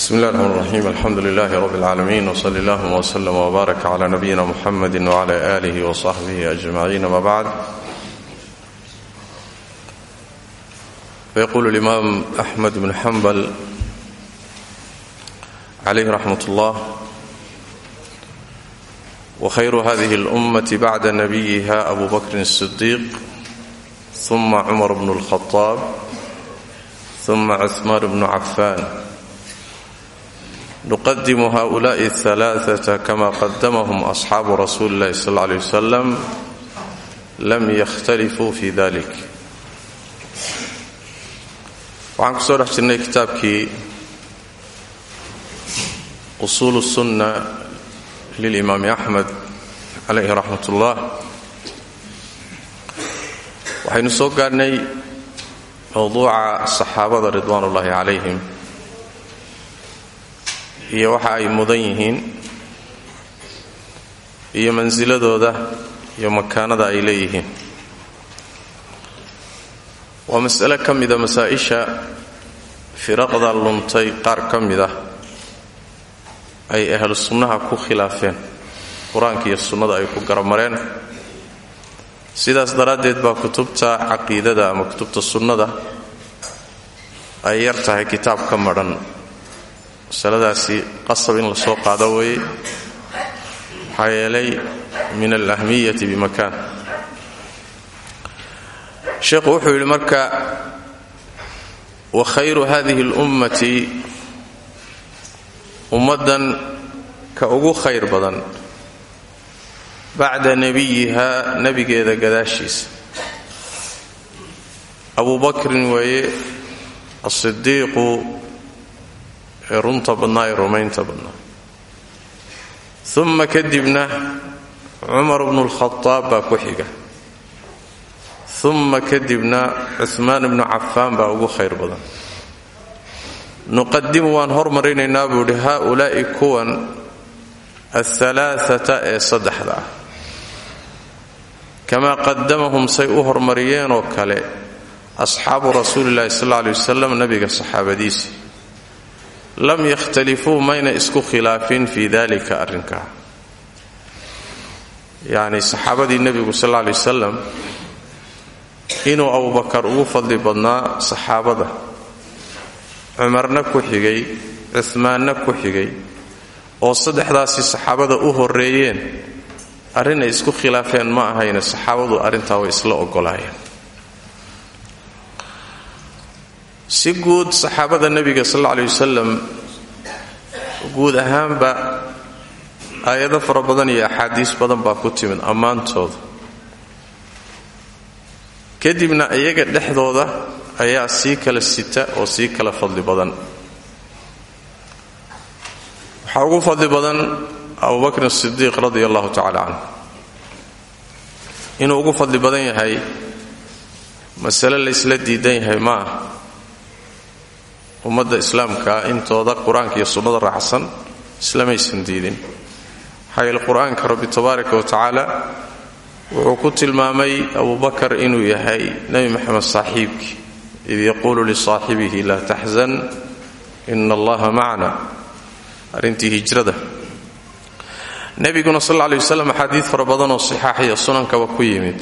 bsmi اllah الرحmn الرaxيm alxamdu لlh rb العaalamiin وصl اllهma وslm وbaarak عlى nabiyina mxamedi وعlى آlih وصaxbih أجmaعin ama bعd fayqul الإmam أxmed bn xmbl عlyh raxmat اllah وkhayr hadihi الأmaة bعda nabiyiha abu bakri الصdiiq ثuma cmar bn الخطاab ثuma cثman bn cafan nuqadimu haulaai alaaata kama qadamahum asxaabu rasuuli illahi sal lla alay wasalam lam yakhtalifuu fi dalik waxaan ku soo dhex jirnay kitaabkii usuulu sunna lilimaami axmed calayhi raxmat ullah waxaynu soo gaadhnay mowduuca saxaabada ridwaan ullaahi calayhim iyo waxa ay mudan yihiin iyo mansiladooda iyo makaanada ay leeyihiin. Waa mas'ale ka mida masaa-isha firaqda luntay qaar ka mida ay ahlu sunnaha ku khilaafeen qur'aanka iyo sunnada ay ku garamareen. Sidaas daraaddeed baa kutubta caqiidada ama kutubta sunnada ay yar tahay kitaab ka madhan masaladaasi qasab in la soo qaado weeye. Maxaa yeelay min alahmiyati bimakaan. Sheekhu wuxuu yidhi marka wa khayru hadihi اlummati ummaddan ka ugu khayr badan bacda nebiyiha nebigeeda gadaashiisa abu bakrin weeye asidiiqu runta badnaa ee rumaynta badnaa. Uma kadibna cumar bnu lkhadaab baa ku xiga. Uma kadibna cuhmaan bnu cafaan baa ugu khayr badan. Nuqadimu waan hormarinaynaa buu idhi haulaa'i kuwan alhalaaata ee saddexda ah. Kamaa qadamahum say u hormariyeenoo kale asxaabu rasuuli llahi sal lla ley wasalam nabiga saxaabadiisi lam yakhtalifuu mayna isku khilaafin fii dalika arrinkaa yacni saxaabadii nebigu sal alla ley wasalam inuu abubakar ugu fadli badnaa saxaabada. Cumarna ku xigay cuhmaanna ku xigay oo saddexdaasi saxaabada u horreeyeen arrin ay isku khilaafeen ma ahayne saxaabadu arrintaa way isla ogolaayeen si guud saxaabada nebiga sal alla aley wasalam guud ahaanba aayado fara badan iyo axaadiis badan baa ku timid ammaantooda. Kadibna iyaga dhexdooda ayaa sii kala sita oo sii kala fadli badan. Waxaa ugu fadli badan abubakrin sidiiq radia allahu tacala canhu inuu ugu fadli badan yahay masale laysla diidan yahay ma ummadda islaamka intooda qur'aanka iyo sunnada raacsan islamaysan diidin. Maxaa yeele qur'aanka rabbi tabaaraka wa tacaala wuxuu ku tilmaamay abubakar inuu yahay nebi moxamed saaxiibkii id yaquulu lisaaxibihi laa taxzan ina allaha macna arrintii hijrada. Nebiguna sal lla ley waslam axaadiid fara badanoo saxaaxiya sunankaba ku yimid.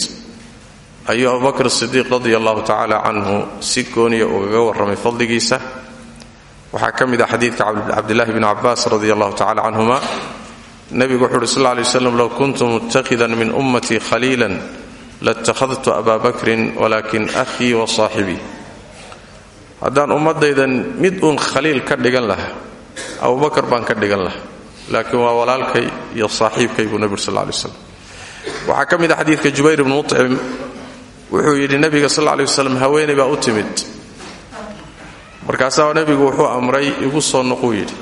Ayuu abubakr sidiiq radia allahu tacaala canhu si gooniya ugaga warramay fadligiisa waxaa ka mid ah xadiidka cabdillahi bni cabaas radi allahu tacala canhuma nebigu wuxu uhi sal lla ley waslam low kuntu mutakhidan min ummatii khaliilan latakhadtu aba bakrin walakin ahii wa saaxibii haddaan ummadaydan mid uun khaliil ka dhigan lahaa abubakar baan ka dhigan lahaa laakiin waa walaalkay iyo saaxiibkay buu nebigu sal ley waslam waxaa ka mid ah xadiidka jubayr bni mucim wuxuu yidhi markaasaa nebigu wuxuu amray igu soo noquu yidhi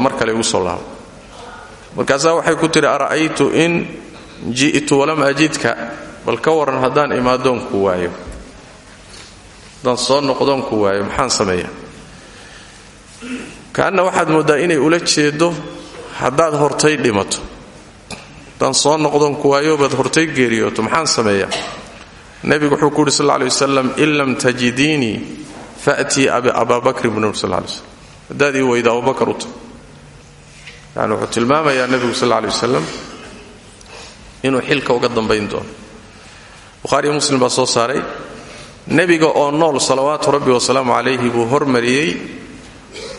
mar kale igu soo laabo markaasaa waxay ku tidhi ara'aytu in ji'tu walam ajidka bal ka waran haddaan imaadoonku waayo. Haddaan soo noqdoonku waayo maxaan sameeya kaanna waxaad mooddaa inay ula jeedo haddaad hortay dhimato. Haddaan soo noqdoonku waayo baad hortay geeriyooto maxaan sameeya nebigu wuxuu ku yidhi sal lla ley wasalam in faatii abaa sal lay slm haddaad ii weyda abubakar u tag yani wuxuu tilmaamayaa nebigu sal alay wasalam inuu xilka uga dambayn doono bukhaariyo muslim baa soo saaray nebiga oo nool salawaatu rabbi wasalaamu calayhi buu hormariyey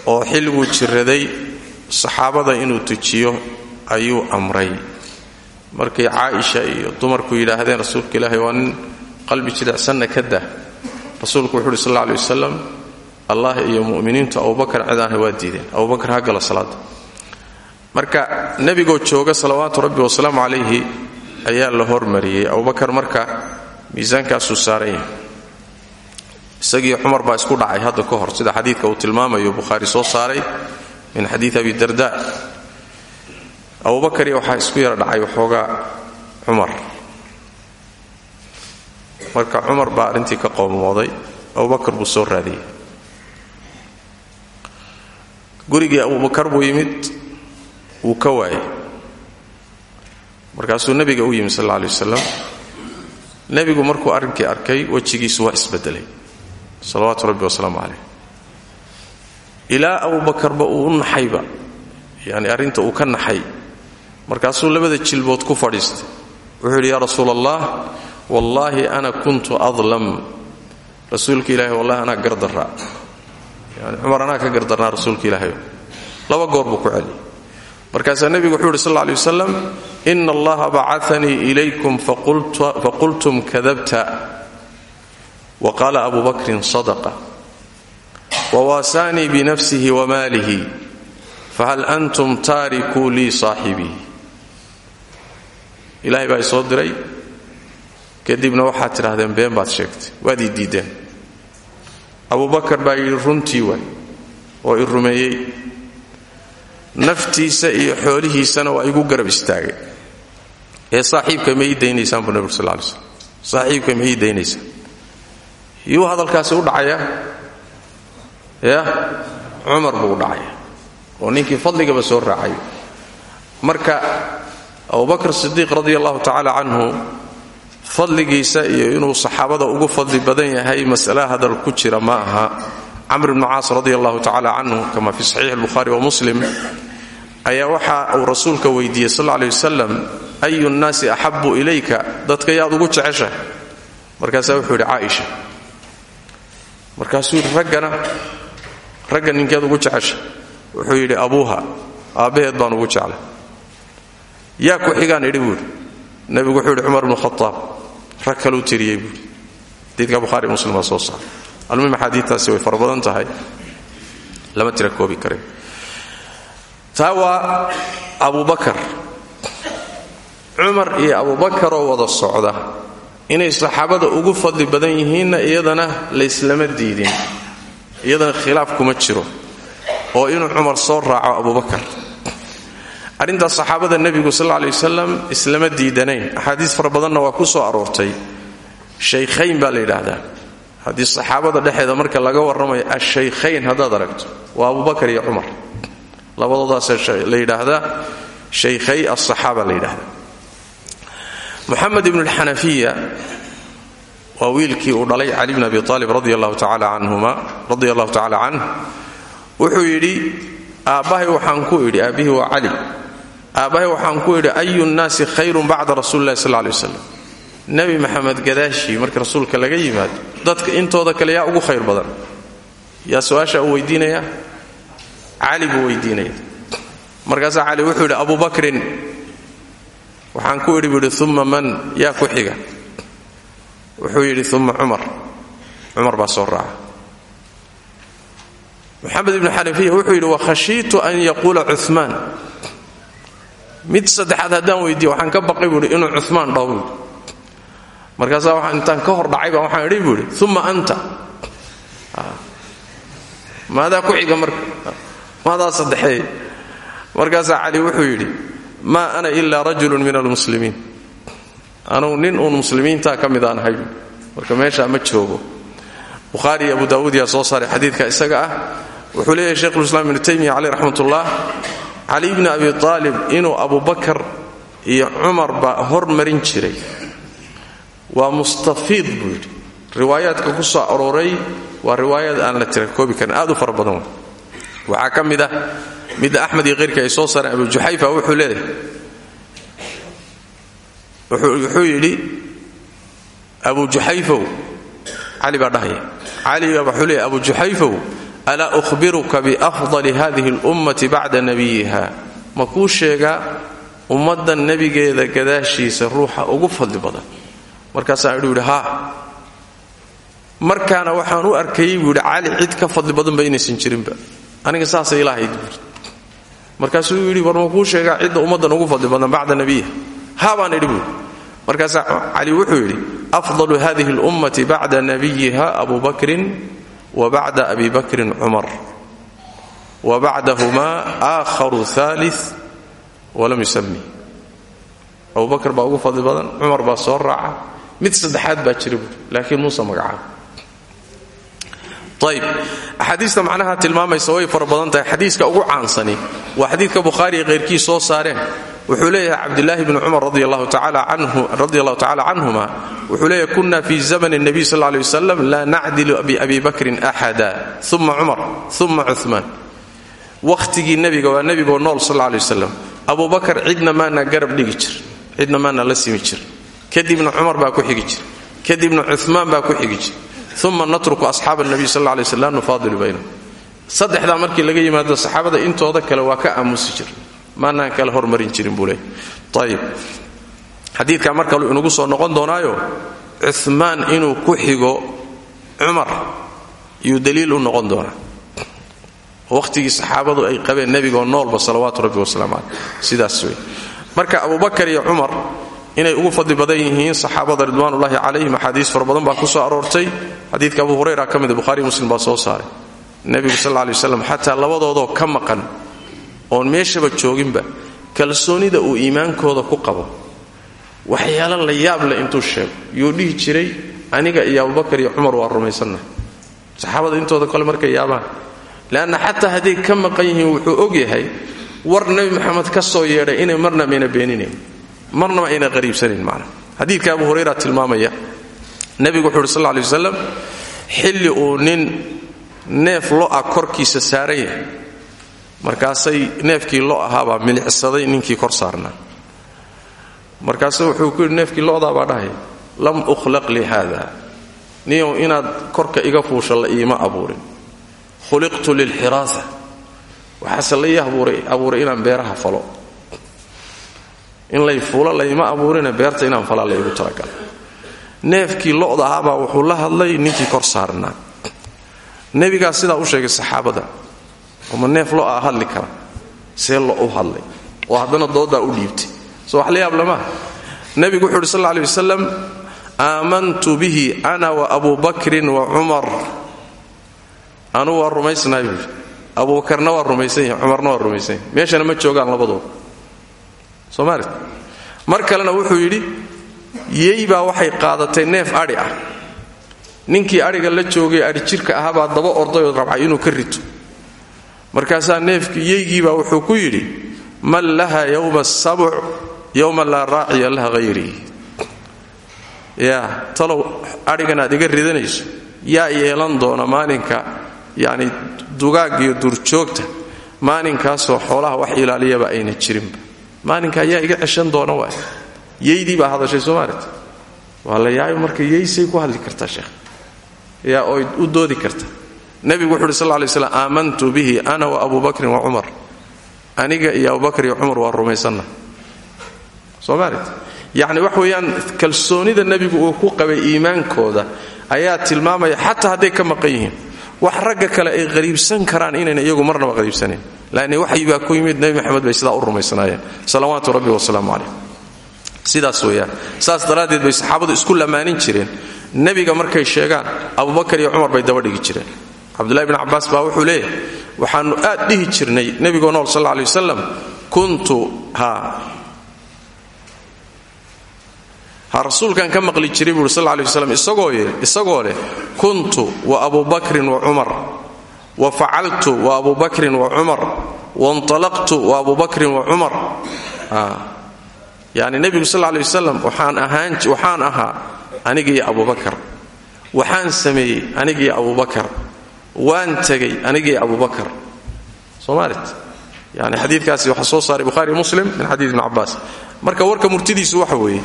oo xilliguu jiraday saxaabada inuu tujiyo ayuu amray markay caaisha iyo dumarku yidhaahdeen rasuulka ilaahay waa nin qalbi jilicsanna ka dah rasuulku wuxu uhi sal alay wasalam allah iyo mu'miniintu abubakar cidaanha waa diideen. Abubakar ha gala salaada marka nebigoo jooga salawaatu rabbi wasalaamu calayhi ayaa la hormariyey. Abubakar marka miisaankaasuu saaran yahay. Isagii cumar baa isku dhacay hadda ka hor sida xadiidka uu tilmaamayo bukhaari soo saaray min xadiid abi darda. Abubakar iyo waxaa isku yara dhacay waxoogaa cumar marka cumar baa arrintii ka qowmooday abubakar buu soo raadiyey. Gurigii abubakar buu yimid wuu ka waayay markaasuu nebiga u yimi sal alla alay wasalam nebigu markuu arrinkii arkay wejigiisu waa isbedelay. Salawaatu rabbi wasalaamu calayh ilaa abubakarba uu u naxayba yani arrinta uu ka naxay markaasuu labada jilbood ku fadhiistay. Wuxuu yidhi yaa rasuul allah wallaahi ana kuntu adlam. Rasuulka ilahi wallahi anaa gardaraa yani cumar anaa ka gardarnaa rasuulka ilaahay. Laba goor buu ku celiyay. Markaasaa nebigu wuxuu yidhi sal lla alay wasalam allaha bacanii ilaykum faqultum kadabta wa qaala abu bakrin sadaqa. Wawaasaanii binafsihi wamaalihi fahal antum taarikuu lii saaxibii ilaahay baa isoo diray kadibna waxaad tidhahdeen been baad sheegtay waad ii diiddeen abubakar baa yidhi runtii waay oo i rumeeyey. Naftiisa iyo xoolihiisana waa igu garab istaagay. Ee saaxiibka ma ii daynaysaan buu nabig sal saaxiibka ma ii daynaysaan. Hadalkaasi u dhacaya? Ya cumar buu u dhacaya oo ninkii fadligaba soo raacay. Marka abubakr sidiiq radi allahu tacaala canhu fadligiisa iyo inuu saxaabada ugu fadli badan yahay mas'ala hadal ku jira ma aha. Camr bnu caas radi allahu tacala kama fi saxiix albukhaari wa muslim ayaa waxa uu rasuulka weydiiyey sal ley wasalam ayu nnaasi axabu ilayka? Dadka yaad ugu jeceshahay. Markaasaa wuxuu yidhi caaisha. Markaasuu yidhi raggana ragga ninkeed ugu jecesha wuxuu yidhi abuuha aabbaheed baan ugu jeclay. Yaa ku xigaan idhi nebigu wuxuu yidhi cumar bnu khaaab rag kaluu tiriyey buuhi xadiidka bukhaari muslim baa soo saaray. Almuhim axaadiidtaasi way fara tahay. Lama tira koobi karin. Taa waa abubakar cumar iyo abubakaroo wada socda inay saxaabada ugu fadli badan yihiinna iyadana layslama diidin. Iyadana khilaaf kuma jiro. Oo inuu cumar soo raaco abubakar arrintaas saxaabada nebigu sal ley wasalam islama diidanayn. Axaadiis fara waa ku soo aroortay. Shaykhayn baa la yidhaahdaa. Saxaabada dhexeeda marka laga warramayo ashaykhayn haddaad aragto waa abubakar iyo cumar. Labadoodaasee la yidhaahdaa shaykhay asaxaaba la yidhaahdaa muxamed ibnu alxanafiya waa wiilkii uu dhalay cali bn abi aalib radi allahu tacala canh wuxuu yidhi aabbahay waxaan ku idhi aabbihii waa cali aabbahay waxaan ku idhi ayu nnaasi khayrun bacda rasuuli illahi sal ley waslam nebi maxamed gadaashii marka rasuulka laga yimaado dadka intooda kale yaa ugu khayr badan. Yaa su'aasha uu weydiinaya cali buu weydiinaya markaasaa cali wuxuu yidhi abu waxaan ku idhi buu yidhi uma man? Yaa ku xiga. Wuxuu yidhi uma cumar. Cumar baa soo raaca. Moxamed ibnu xanafiya wuxuu yidhi wakhashiitu an yaquula cumaan mid saddexaad haddaan weydiiye waxaan ka baqay buuhi inuu cumaan dhaho buui markaasaa intaan ka hor dhacayba waxaan idhi buu idhi uma anta maadaa ku xiga marka. Maadaa saddexeey markaasaa cali wuxuu yidhi maa ana ilaa rajulun min almuslimiin. Anugu nin uun muslimiintaa ka mid aan ahay marka meeshaa ma joogo. Bukhaari abu daawuud yaa soo saaray xadiidka isaga ah. Wuxuu leeyahay sheikhulislaam ibnu taymiya caleyh raxmatullah cali bni abi aalib inuu abubakar iyo cumarba hormarin jiray. Waa mustafiid buu yidhi. Riwaayaadka ku soo arooray waa riwaayad aan la tira koobi karin. Aad u fara badan ka mid ah iyo keyrka ay soo saareen abu juxayfa wuxuu leeyahay. Wuxuu yidhi abu juxayfow cali baa dhahaya cali baa wuxuu leeyahy abu juxayfow alaa uhbiruka biafdali hadihi اlummati bacda nabiyiha ma kuu sheegaa ummaddan nebigeeda gadaashiisa ruuxa ugu fadli badan markaasaa idhu yidhi haa markaana waxaan u arkayay buu yidhi cali cid ka fadli badanba inaysan jirinba aniga saasay ilaahayd buui markaasuu yidhi war ma kuu sheegaa cidda ummaddan ugu fadli badan bacda nabiyiha haa baan idhi buui markaasaa abu bakrin wa bacda abi bakrin cumar wa bacdahumaa aakharu ali walam yusami abu bakr baa ugu fadli badan cumar baa soo raaca mid saddexaad baa jira buui laakiin muuse magacaaba ayb axaadiista macnaha tilmaamaysa way fara badan tahay xadiiska ugu caansani waa xadiidka bukhaari keyrkii soo saareen wuxuu leeyahay cabdilaahi bni cumar radi allahu tacala canhuma wuxuu leeyahay kuna fi zaman nabiy sal ley wasalam laa nacdilu biabi bakrin axada uma cumar uma cumaan wakhtigii nebiga waa nebigoo nool sal ley wasalam abu bakar cidna maana garab dhigi jir cidna maana la simi jir. Kadibna cumar baa ku xigi jir. Kadibna cumaan baa ku xigi jir. Uma natruku asxaaba nabiy sal ley sl la nufaadilu baynahum saddexdaa markii laga yimaado saxaabada intooda kale waa ka aamusi jir maanaan kala hormarin jirin buu leey ayib xadiidkaa mar inugu soo noqon doonaayo cumaan inuu ku xigo cumar iyuu daliil u noqon doonaa. Wakhtigii saxaabadu ay qabeen nebigoo noolba salawaatu rabbi wasalaamu sidaas wey marka abubakar iyo cumar inay ugu fadli badan yihiin saxaabada ridwaanullaahi calayhim axaadiis fara baa ku soo aroortay. Xadiidka abu hurayra ka mida buhari muslim baa soo saaray. Nebigu sal ley waslam xataa labadoodoo ka maqan oon meeshaba jooginba kalsoonida uu iimaankooda ku qabo. Waxyaalo la yaab leh intuu sheego. Yuu dhihi jiray aniga iyo abubakar iyo cumar waa rumaysannahay saxaabada intooda kole markay yaabaan. Leanna xataa hadday ka maqan yihiin wuxuu og yahay war nebi maxamed ka soo yeedhay inay marna mayna beeninayn marnaba ayna qariibsanayn macna xadiidka abu hurayra tilmaamaya nebigu wuxuu uhi sal wasalam xilli uu nin neef lo'a korkiisa saaran markaasay neefkii lo ahaabaa milixsaday ninkii kor saarnaa. Markaasu wuxuu ku yidhi neefkii lo'daa baa dhahay. Lam ukhlaq li haada niyow inaad korka iga fuusha la iima abuurin. Khuliqtu lilxiraasa waxaase la ii abuuray inaan beeraha falo. In lay fuulo layma abuurine beerta inaan falaa laygu talagala neefkii lo'da ahaabaa wuxuu la hadlay ninkii kor saarnaa. Nebigaa sidaa u sheegay saxaabada oma neef lo'a hadli kara. See lo u hadlay. Oo haddana doodaa u dhiibtay. Soo wax la yaab lamaha nebigu wuxuu uhi sal lla aley aamantu bihi ana wa abu bakrin wa cumar. Anuu waa rumaysnahay buui abubakarna waa rumaysan yahi cumarna waa rumaysan yahi meeshana ma joogaan labadooda. Soo maalit mar wuxuu yidhi yey waxay qaadatay neef adhi ah. Ninkii adhiga la joogay adhi jirka ahabaa daba ordayoo rabcay inuu ka rito markaasaa neefkii yeygiibaa wuxuu ku yidhi man laha yowma asabuc yowma laa raaciya laha hayrii yaa talow adhigan aad iga ridanayso yaa yeelan doona maalinka yacni dugaaggiyo durjoogta maalinkaasoo xoolaha wax ilaaliyaba ayna jirinba maalinka ayaa iga ceshan doona waay. Yeydii baa hadashay soomaalit waa la yaayo yeysay ku hadli kartaa sheekh. Yaa oy u doodi karta nebigu wuxu uhi sal lay slam aamantu bihi ana wa abu bakrin wa cumar aniga iyo abubakar iyo cumar waa rumaysanna. Soomaalit yacni wax weeyaan kalsoonida nebigu uu ku qabay iimaankooda ayaa tilmaamaya xataa hadday ka maqan yihiin. Wax ragga kale ay qariibsan karaan inayna iyagu marnaba qariibsanayn laann waxyi baa ku yimid nebi maxamed bay sidaa u rumaysanaayeen. Salawaatu rabbi wasalaamu calayh sidaas weeyaan. Saas daraaddeed bay saxaabadu isku lammaanin jireen. Nebiga markay sheegaan abubakar iyo cumar bay daba dhigi jireen cabdullahi bn cabbaas baa wuxuu leeyahay waxaannu aad dhihi jirnay nebigoo nool sal aley wasalam kuntu ha rasuulkan ka maqli jiray buui sal ley waslam isagoo leh kuntu wa abu bakrin wa cumar wa facaltu wa abu bakrin wa cumar waintalaqtu wa abu bakrin wa cumar yani nebigu sal ley wasalam waxaan ahaa anigiiyo abubakar waxaan sameeyey anigiiyo abubakar waan tegay anigiiyo abubakar soomaalit yani xadiikaasi waxaa soo saaray buhari muslim min xadiid ibn cabaas marka warka murtidiisu waxa weeye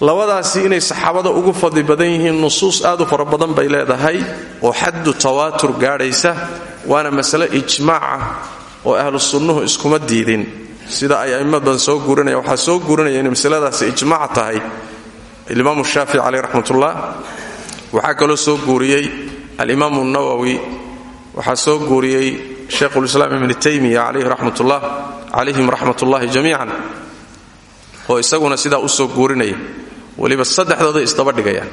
labadaasi inay saxaabada ugu fadli badan yihiin nusuus aad u fara badan bay leedahay oo xaddu tawaatur gaadhaysa waana masale ijmaaca oo ahlu sunnuhu iskuma diidin. Sida ay badan soo guurinaya waxaa soo guurinaya inay masaladaasi ijmaac tahay. Alimaamu shaafici caleyh raxmatullah waxaa kaloo soo guuriyey alimaamu nawowi waxaa soo guuriyey shaykhulislaam ibni taymiya calayhim raxmatullahi jamiican oo isaguna sidaa u soo guurinaya weliba saddexdooday isdaba dhigayaan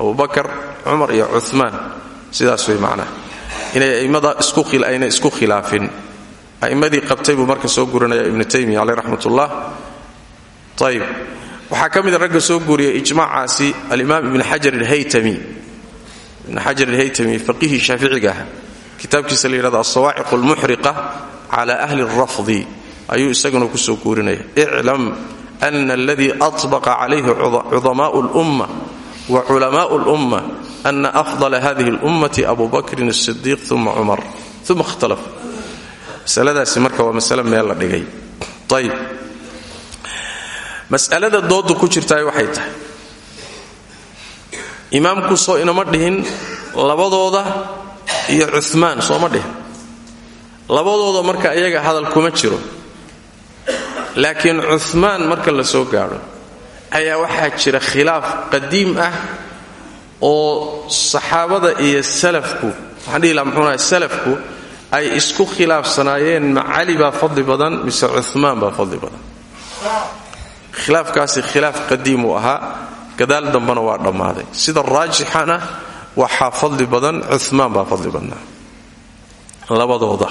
abubakar cumar iyo cumaan sidaas way macnaha inay a'immada ayna isku khilaafin. A'immadii qabtay buu marka soo guurinaya ibnu taymiya caleyh raxmatullah ayib waxaa ka mida ragga soo guuriyay ijmaacaasi alimaam ibn xajar alhaytami ibn xajar alhaytami faqihii shaaficiga ah kitaabkiisa la yidhahdo alsawaaciq almuxriqa cala ahli alrafdi ayuu isaguna ku soo guurinaya iclam ana aladii aطbaqa calayhi cudamaءu اlumma wa culamaءu اlumma ana afضla hadihi اlummati abu bakrin الsidiiq uma cumar uma ihtalafu masaladaasi marka waa masale meel la dhigay ayib mas'alada doodu ku jirtaay waxay tahay imaamku soo inama dhihin labadooda iyo cumaan sooma dhihin. Labadooda marka iyaga hadal kuma jiro. Laakiin cumaan marka la soo gaadho ayaa waxaa jira khilaaf qadiim ah oo saxaabada iyo salafku waxaan dhihi laha salafku ay isku khilaafsanaayeen ma cali baa fadli badan mise cumaan baa fadli badan. Khilaafkaasi khilaaf qadiim uu ahaa gadaal dambena waa dhammaaday. Sida raajixana waxaa fadli badan cumaan baa fadli badnaa. Labadooda.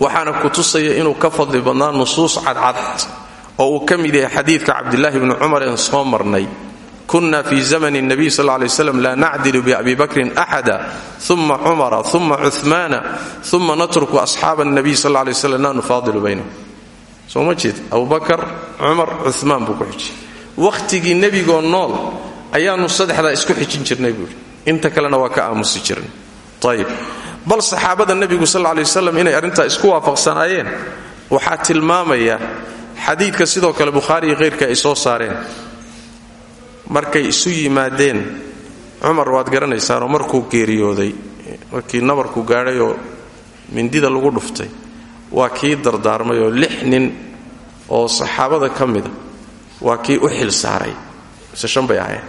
Waxaana ku tusaya inuu ka fadli badnaa nusuus cadcad oo uu ka mid yahay xadiidka cabdilaahi bni cumar een soo marnay. Kunna fi zamani nabiy sal lay slam laa nacdilu biabi bakrin axada uma cumara uma cumaana uma natruku asxaaba nabiy sal lay slam la nufaadilu baynahum soo ma jeed abubakar cumar wakhtigii nebigoo nool ayaanu saddexdaa isku xijin jirnay buui inta kalena waa ka aamusi jirnay ayib bal saxaabada nebigu sal lay waslam inay arrintaa isku waafaqsanaayeen waxaa tilmaamaya xadiidka sidoo kale bukhaari iyo khayrka ay soo saareen. Markay isu yimaadeen cumar waad garanaysaanoo markuu geeriyooday markii nabarku gaadhay oo mindida lagu dhuftay waa kii dardaarmay oo lix nin oo saxaabada ka mida waa kii u xil saaray. Mise shan bay ahayn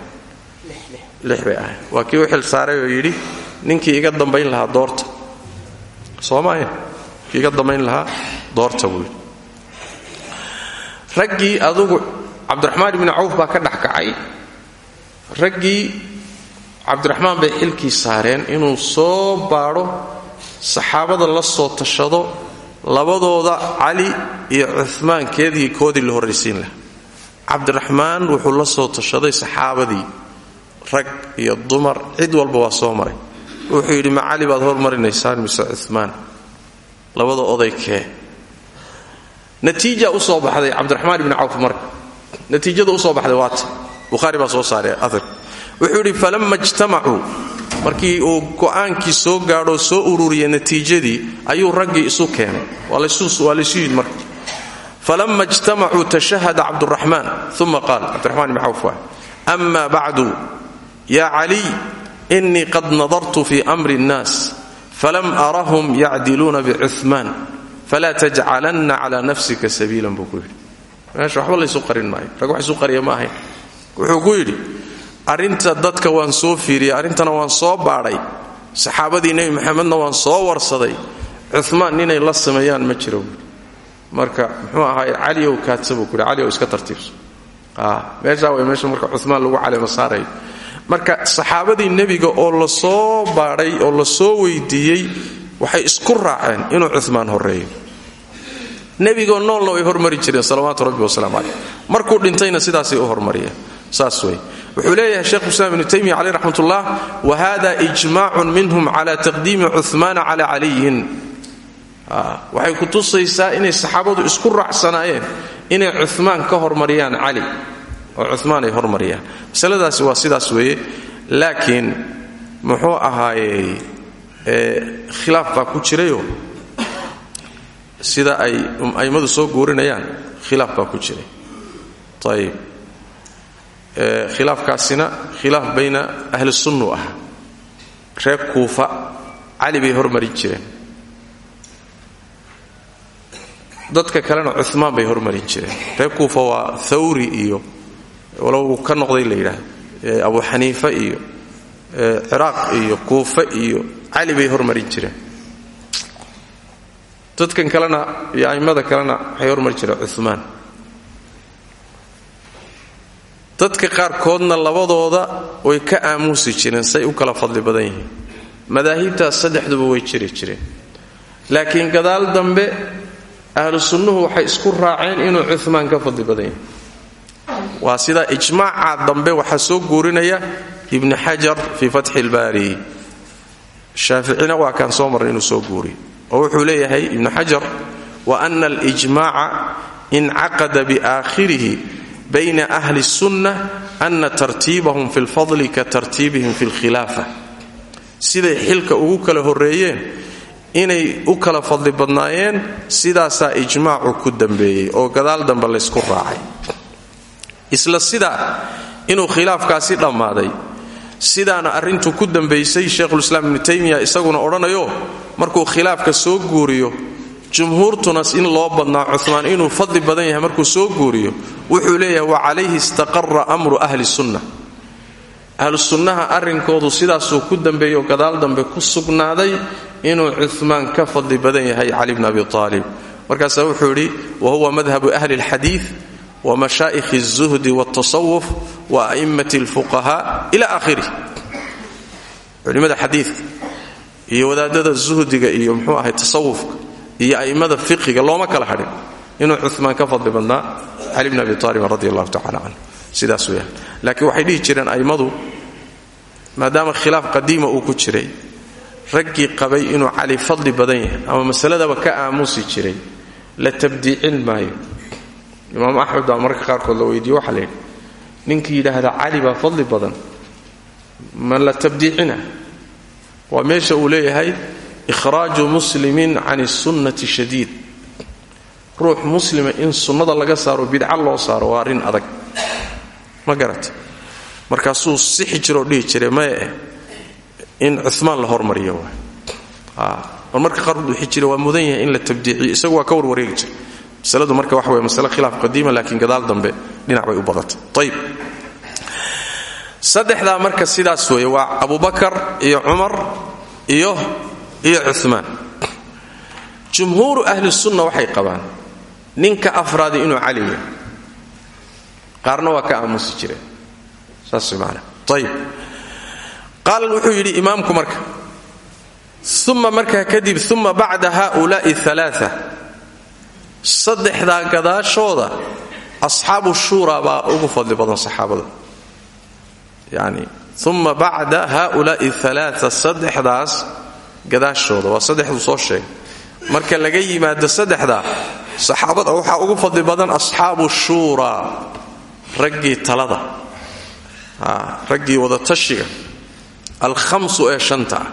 lix bay ahayn waa kii u xil saaray oo yidhi ninkii iga dambayn lahaa doorta. Soomaayan kii iga dambayn lahaa doorta buu yidhi. Raggii adugu cabdiraxmaan ibni cawf baa ka dhex kacay. Raggii cabdiraxmaan bay xilkii saareen inuu soo baadho saxaabada la soo tashado labadooda cali iyo cumaan keedii koodii la horraysiin lahaa cabdiraxmaan wuxuu la soo tashaday saxaabadii rag iyo dumar cid walba waa soo maray. Wuxuu yidhi ma cali baad hormarinaysaan mise cumaan labada oday kee. Natiija u soo baxday cabdiraxmaan ibni cawf marka. Natiijada u soo baxday waata. Bukhaari baa soo saaray aar wuxuu yidhi falamma ijtamacuu. Markii uu go'aankii soo gaadhoo soo ururiyay natiijadii ayuu raggii isu keenay. Waa laysu yid marka falamma ijtamacuu tashahada cabduraxmaan uma qaal cabdiraxmaan ibni cawf ama bacdu ya caliy inii qad nadartu fi amri اnnaas falam arahum yacdiluuna bicumaan falaa tajcalanna cala nafsika sabiilan buu ku yidhi meesha waxba laysu qarin maayo rag wax isu qariya ma ahayn wuxuu dadka waan soo fiiriyey arrintana waan soo baadhay saxaabadii nebi maxamedna waan soo warsaday cumaan inay la sameeyaan ma jiro marka muxuu ahaay caliow kaadsa buu ku yidhi. Caliow iska tartiibso meeshaa way meesha marka cumaan lagu caleema saarayo marka saxaabadii nebiga oo la soo baadhay oo la soo weydiiyey waxay isku raaceen inuu cumaan horreeyo nebigoo noolna way hormari jireen salawaatu rabbi wasalaamu caleyh markuu dhintayna sidaasay u hormariyeen. Saas wey wuxuu leeyahay sheekhu islaam ibnu taymiya caleyh raxmatullah wa hada ijmaacun minhum cala taqdiimi cumaana cala caliyin waxay ku tusaysaa inay saxaabadu isku raacsanaayeen inay cumaan ka hormariyaan cali oo cumaan ay hormariyaan. Masaladaasi waa sidaas weeye. Laakiin muxuu ahaayey khilaaf baa ku jirayoo sida ay a'immadu soo guurinayaan khilaaf baa ku jiray. Ayib khilaafkaasina khilaaf bayna ahli sunnu ah. Reer kuufa cali bay hormarin jireen dadka kalena cumaan bay hormarin jireen. Reer kuufa waa thawri iyo walow ka noqday la yidhaahdo. Abu xaniifa iyo ciraaq iyo kuufa iyo cali bay hormarin jireen. Dadkan kalena iyo a'immada kalena waxay hormari jireen cumaan dadka qaarkoodna labadooda way ka aamuusi jireen say u kala fadli badan yihiin. Madaahibtaas saddexduba way jiri jireen. Laakiin gadaal dambe ahlu sunnuhu waxay isku raaceen inuu cumaan ka fadli badan waa sidaa ijmaaca dambe waxaa soo guurinaya ibni xajar fii fatxi ilbaari shaaficina waa kaan soo marray inuu soo guuriyo oo wuxuu leeyahay ibnu xajar wa ana alijmaaca incaqada biaakhirihi bayna ahli sunna ana tartiibahum fi lfadli ka tartiibihim fi lkhilaafa siday xilka ugu kala horreeyeen inay u kala fadli badnaayeen sidaasaa ijmaacu ku dambeeyey oo gadaal dambe laysku raacay. Isla sidaa inuu khilaafkaasi dhammaaday sidaana arrintu ku dambaysay sheikhulislaam ibnu taymiya isaguna odhanayo markuu khilaafka soo guuriyo jumhuurtuna in loo badnaa cumaan inuu fadli badan yahay markuu soo guuriyo wuxuu leeyahay wa calayhi istaqara amru ahli sunna ahlu sunnaha arrinkoodu sidaasuu ku dambeeyo gadaal dambe ku sugnaaday inuu cumaan ka fadli badan yahay cali bn abi aalib markaasaa wuxuu yidhi wa huwa madhabu ahli اlxadiid wa mashaa'ikh الzuhdi wاltasawuf wa a'immati اlfuqaha ila akhirih culimmada xadiidka iyo wadaadada zuhdiga iyo mxuu ahay tasawufka iyo a'immada fiqiga looma kala hadhin inuu cumaan ka fadli badnaa cali bn abi aalibin radi allahu tacala canhu sidaas weyaan laakiin waxay dhihi jireen a'immadu maadaama khilaaf qadiima uu ku jiray raggii qabay inuu cali fadli badan yahay ama masaladaba ka aamusi jiray la tabdiicin maayo. Imaam axmed baa mararka qaarkood la weydiiye waxaa layidhi ninkii yidhaahda cali baa fadli badan ma la tabdiicina? Waa meesha uu leeyahay ikhraaju muslimin can sunnati shadiid. Ruux muslima in sunnada laga saaro bidca loo saaro waa arrin adag. Ma markaasuu sixi jiroo dhihi jiray maya eh in cumaan la hormariyo mar marka qaarkood wixii jira waa mudan yahay in la tabdiiciyo isagu waa ka warwareegi jira. Masaladu marka waxa weye masale khilaaf qadiima laakiin gadaal dambe dhinac bay u badatay ayib saddexdaa marka sidaas weeye waa abubakar iyo cumar iyo iyo cumaan jumhuuru ahli sunna waxay qabaan ninka afraadi inuu cali yahay qaarna waa ka aamusi jireen. Saas maana ayib qaal wuxuu yidhi imaamku marka uma markaa kadib uma bacda haulaai alaaa saddexdaa gadaashooda asxaabu shuura baa ugu fadli badan saxaabada yani uma bacda haulaai alaaa saddexdaas gadaashooda waa saddexduu soo sheegay. Marka laga yimaado saddexdaa saxaabada waxaa ugu fadli badan asxaabu shuura raggii talada raggii wadatashiga alhamsu ee shanta ah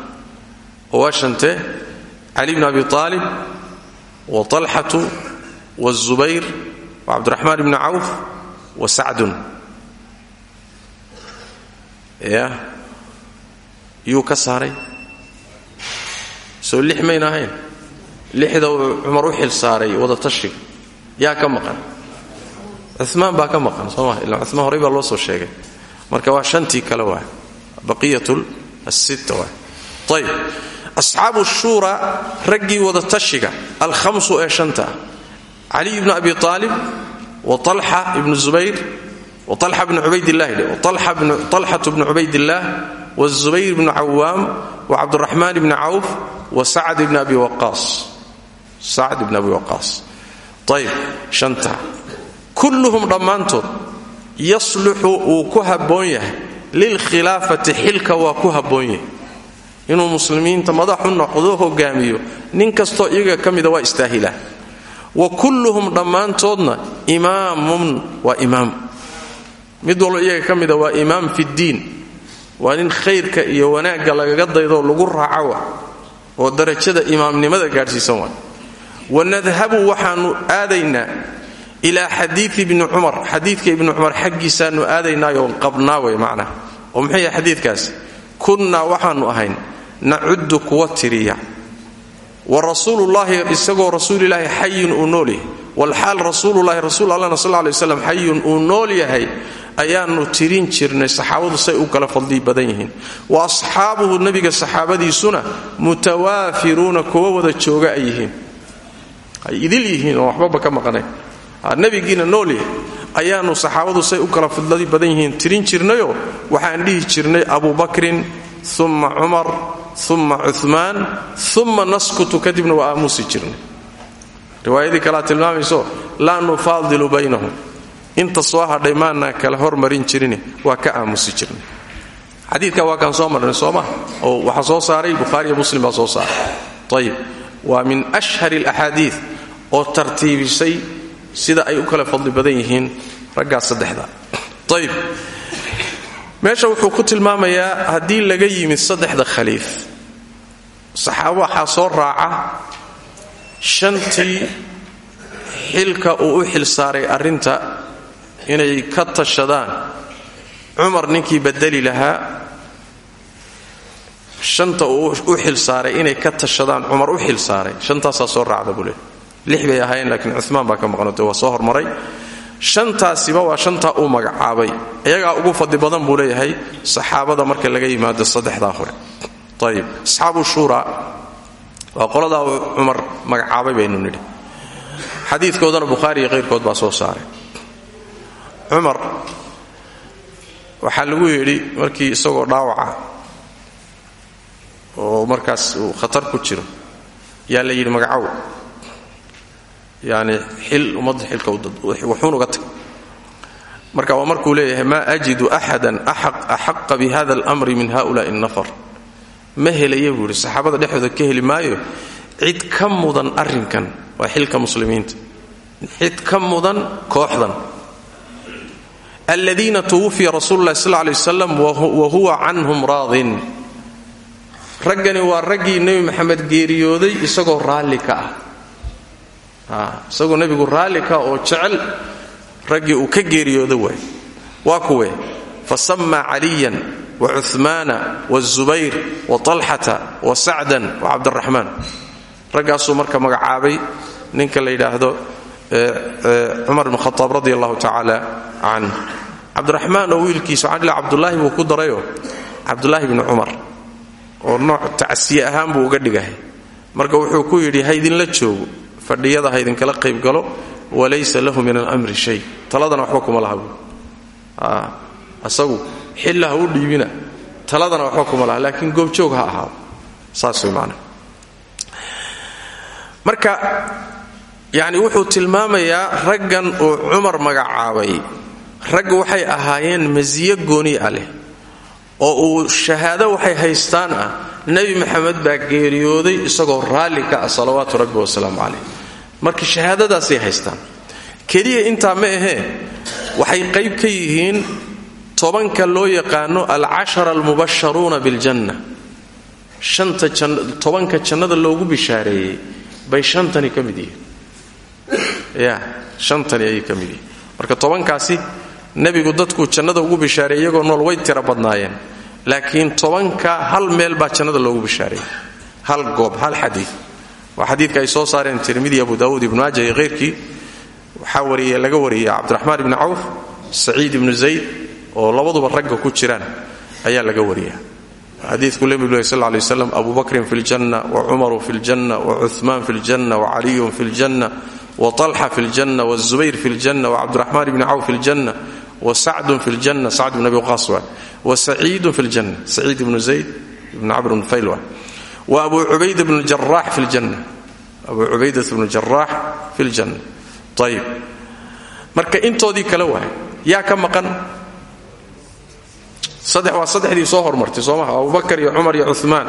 oo waa shantee cali bn abi aalib wa talxatu wazubayr wa cabdiraxmaan ibni cawf wa sacdun ya yuu ka saaray soo lix mayna ahayn lixda uu cumar u xil saaray wadatashiga yaa ka maqan cumaan baa ka sooma ila baa loo soo sheegay marka waa shantii kale waa baqiyat asxaabu shuura raggii wadatashiga alhamsu ee shanta. Ah caliy bnu abi aalib wa talxa ibnu zubayr wa talxa bnu cubaydillahi dhe talxatu bnu cubaydillaah wazubayr bnu cawaam wa cabduraxmaan ibni cawf wa sacd ibni abi waqaas sacd ibni abi waqaas ayib shanta. Kulluhum dhammaantood yasluxu wuu ku yahay lilkhilaafati xilka waa ku habboon yahay. Inuu muslimiinta madaxu noqdo hogaamiyo nin kastoo iyaga ka mida waa istaahilaa wa kulluhum dhammaantoodna imaamun waa imaam. Mid walba iyaga ka mida waa imaam fiddiin waa nin khayrka iyo wanaagga lagaga daydoo lagu raaco wa oo darajada imaamnimada gaadhsiisan waay wanadhabu waxaannu aadaynaa ilaa xadiii ibni cumar xadiidka ibni cumar xaggiisaannu aadaynaayoo qabnaa wey macnaa. Oo muxuu yahay xadiidkaas? Kunnaa waxaannu ahayn nacuddu kuwa tiriya. Wa rasuulullaahi isagoo rasuulilaahi xayun uu nool yahay. Walxaal rasuululahi rasuul allahna sal lay waslam xayun uu nool yahay tirin jirnay saxaabadu say u kala fadli badan yihiin. Wa asxaabuhu nebiga saxaabadiisuna mutawaafiruuna kuwa wada jooga ay ay idil yihiin oo waxbaba ka nebigiina nool yahay. Ayaannu saxaabadu say u kala fadli badan yihiin. Tirin jirnayoo waxaan dhihi jirnay abubakrin uma cumar uma cumaan uma naskutu kadibna waa aamusi jirnay. Riwaayadii kalea tilmaamayso laa nufaadilu baynahum. Inta soo hadhay maana kala hormarin jirine waa ka aamusi jirnay. Xadiidka waa kaan soo marnay sooma oo waxaa soo saaray bukhaariiyo muslim soo saaray. Ayib waa min ashhar alaxaadiid oo tartiibisay sida ay u kala fadli badan yihiin raggaas saddexda. Ayib meesha wuxuu ku tilmaamayaa haddii laga yimid saddexda khaliif. Saxaabo waxaa soo raaca shantii xilka uu u xil saaray arrinta inay ka tashadaan. Cumar ninkii badeli lahaa shanta uu u xil saaray inay ka tashadaan cumar u xil saaray. Shantaasaa soo raacda buu bay ahaayeen laakiin cumaan baa ka maqnatay waa soo hormaray. Shantaasiba waa shantaa uu magacaabay. Iyagaa ugu fadli badan buu leeyahay saxaabada marka laga yimaado saddexdaa hore. Ayib asxaabu shuura waa qoladaa uu magacaabay baynu nidhi. Xadiidkoodana bukhaari iyo qayrkood baa soo saaray. Cumar waxaa lagu yidhi markii isagoo dhaawaca oo markaas uu khatar ku jiro yaa la yidhi magacow yani xil ummadda xilka wuxuun uga tag. Marka waa markuu leeyahay maa ajidu axadan axaqa bi hada almri min haulaai nafar ma helaya buu saxaabada dhexdooda ka heli maayo cid ka mudan arrinkan waa xilka muslimiinta. Cid ka mudan kooxdan. Aladiina tuwufiya rasuulu lahi sal lay waslam wa huwa canhum raadin. Raggani waa raggii nebi maxamed geeriyooday isagoo raalli ka ah isagoo nebigu raalli ka oo jecel raggii uu ka geeriyooda waay. Waa kuwe fasammaa caliyan wa cumaana wazubayr wa talxata wa sacdan wa cabdiraxmaan. Raggaasuu marka magacaabay ninka la yidhaahdo cumar bn khaaab radi allahu tacaala canh cabdiraxmaan oo wiilkiisa waxaan dhila cabdulaahi buu ku darayo cabdulaahi bni cumar oo nooc tacsiye ahaan buu uga dhigahay marka wuxuu ku yidhi ha idinla joogo fadhiyada ha idinkala qaybgalo walaysa lahu min almri shay. Taladana waxba kuma laha buu. Asagu xilla ha u dhiibina taladana waxba kuma laha laakiin goobjoog ha ahaado. Saas way marka yacni wuxuu tilmaamayaa raggan uu cumar magacaabay. Ragga waxay ahaayeen masiyo gooni ah leh oo uu shahaado waxay haystaan ah nebi maxamed baa geeriyooday isagoo raalli ka ah salawaatu rabbi wasalaamu calayh. Marka shahaadadaasay haystaan keliya intaa ma ahee waxay qayb ka yihiin tobanka loo yaqaano alcashara almubasharuuna biljanna. Shanta tobanka jannada loogu bishaareeyey bay shantani ka mid ya shantani ayay ka mid yihiin. Marka tobankaasi nebigu dadkuu jannada ugu bishaareeyey iyagoo nool way tira badnaayeen laakiin tobanka hal meel baa jannada loogu bishaareeyey hal goob hal xadii. Waa xadiidka ay soo saareen tirmidi abu daawuud ibnu maaja iyo hayrkii waxaa wariye laga wariyey cabdiraxmaan ibni cawf saciid ibnu zayd oo labaduba ragga ku jiraan ayaa laga wariya xadiidku nebigu leh sal lay waslam abu bakrin fi ljanna wa cumaru fi ljanna wa cumaan fi ljanna wa caliyun fi ljanna wa talxa fi ljanna wazubayr fi ljanna wa cabdiraxmaan ibni cawf fi ljanna wa sacdun fi ljanna sacd ibn abi waqaas waa. Wa saciidun fi ljanna saciid ibnu zayd ibn camr ibn fayl waa. Wa abu cubayda bn jaraax fi ljanna abu cubaydat bnu jaraax fi ljanna ayib marka intoodii kale waay yaa ka maqan? Saddex waa saddexdii soo hormartay soo maha abubakar iyo cumar iyo cumaan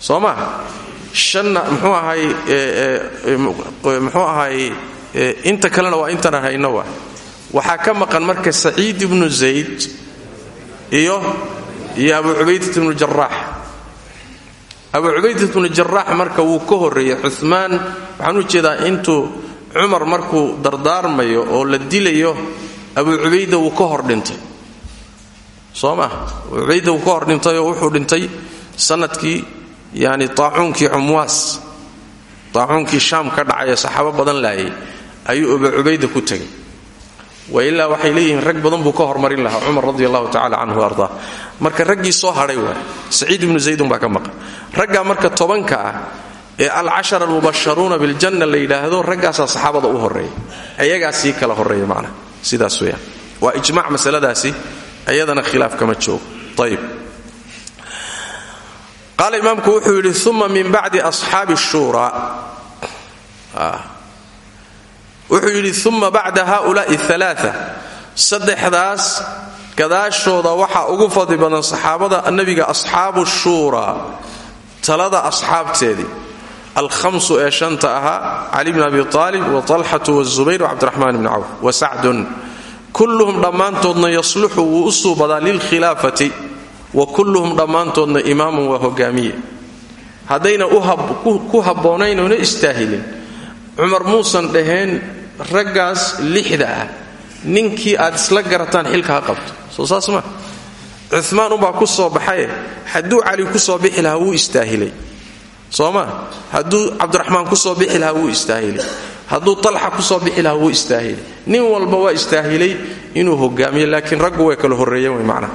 soo maha ahay muxuu ahay inta kalena waa intan hayno waa waxaa ka maqan marka saciid ibnu zayd iyo iyo abu cubaydat ibnu jaraax abu cubaydat bnu jaraax marka wuu ka horreeyey cumaan waxaan u jeedaa intuu cumar markuu dardaarmayo oo la dilayo abu cubayda wuu ka hor dhintay. Soo maa abu cubayda wuu ka hor dhintayoo wuxuu dhintay sannadkii yani taacuunkii cumwaas. Taacuunkii shaam ka dhacay ee saxaabo badan laayay ayuu abu cubayda ku tegay wailaa waxay leeyihiin rag badan buu ka hormarin lahaa cumar radi allahu tacala canhu marka raggii soo hadhay waay saciid ibnu zaydun baa ka raggaa marka tobanka ah ee alcashara almubasharuuna biljanna la yidhaahdo raggaasaa saxaabada u horreeya ayagaa sii kala horreeya macnaha sidaas weyaan waa ijmac masaladaasi ayadana khilaaf kama joogo. Ayib qaala imaamku wuxuu yidhi uma min bacdi asxaabi shuura wuxuu yidhi uma bacda haulaai alaaa saddexdaas gadaashooda waxaa ugu fadli badan saxaabada nebiga asxaabu shuura talada asxaabteedii alhamsu ee shanta ahaa cali bn abi aalib wa talxatu wazubayr wcabdiraxmaan bni cawf wa sacdun. Kulluhum dhammaantoodna yasluxu wuu u suubadaa lilkhilaafati wa kulluhum dhammaantoodna imaamun waa hogaamiye. Haddayna ku habboonayn istaahilin. Cumar muusan dhaheen raggaas lixda ah ninkii aad isla garataan xilka ha qabto. Soo saas ma cumaan unbaa ku soo baxaye hadduu cali ku soo bixi lahaa wuu istaahilay. Soo ma hadduu cabdiraxmaan ku soo bixi lahaa wuu istaahilay. Hadduu talxa ku soo bixi lahaa wuu istaahilay. Nin walba waa istaahilay inuu hogaamiyo laakiin raggu way kala horreeyeen way macnaha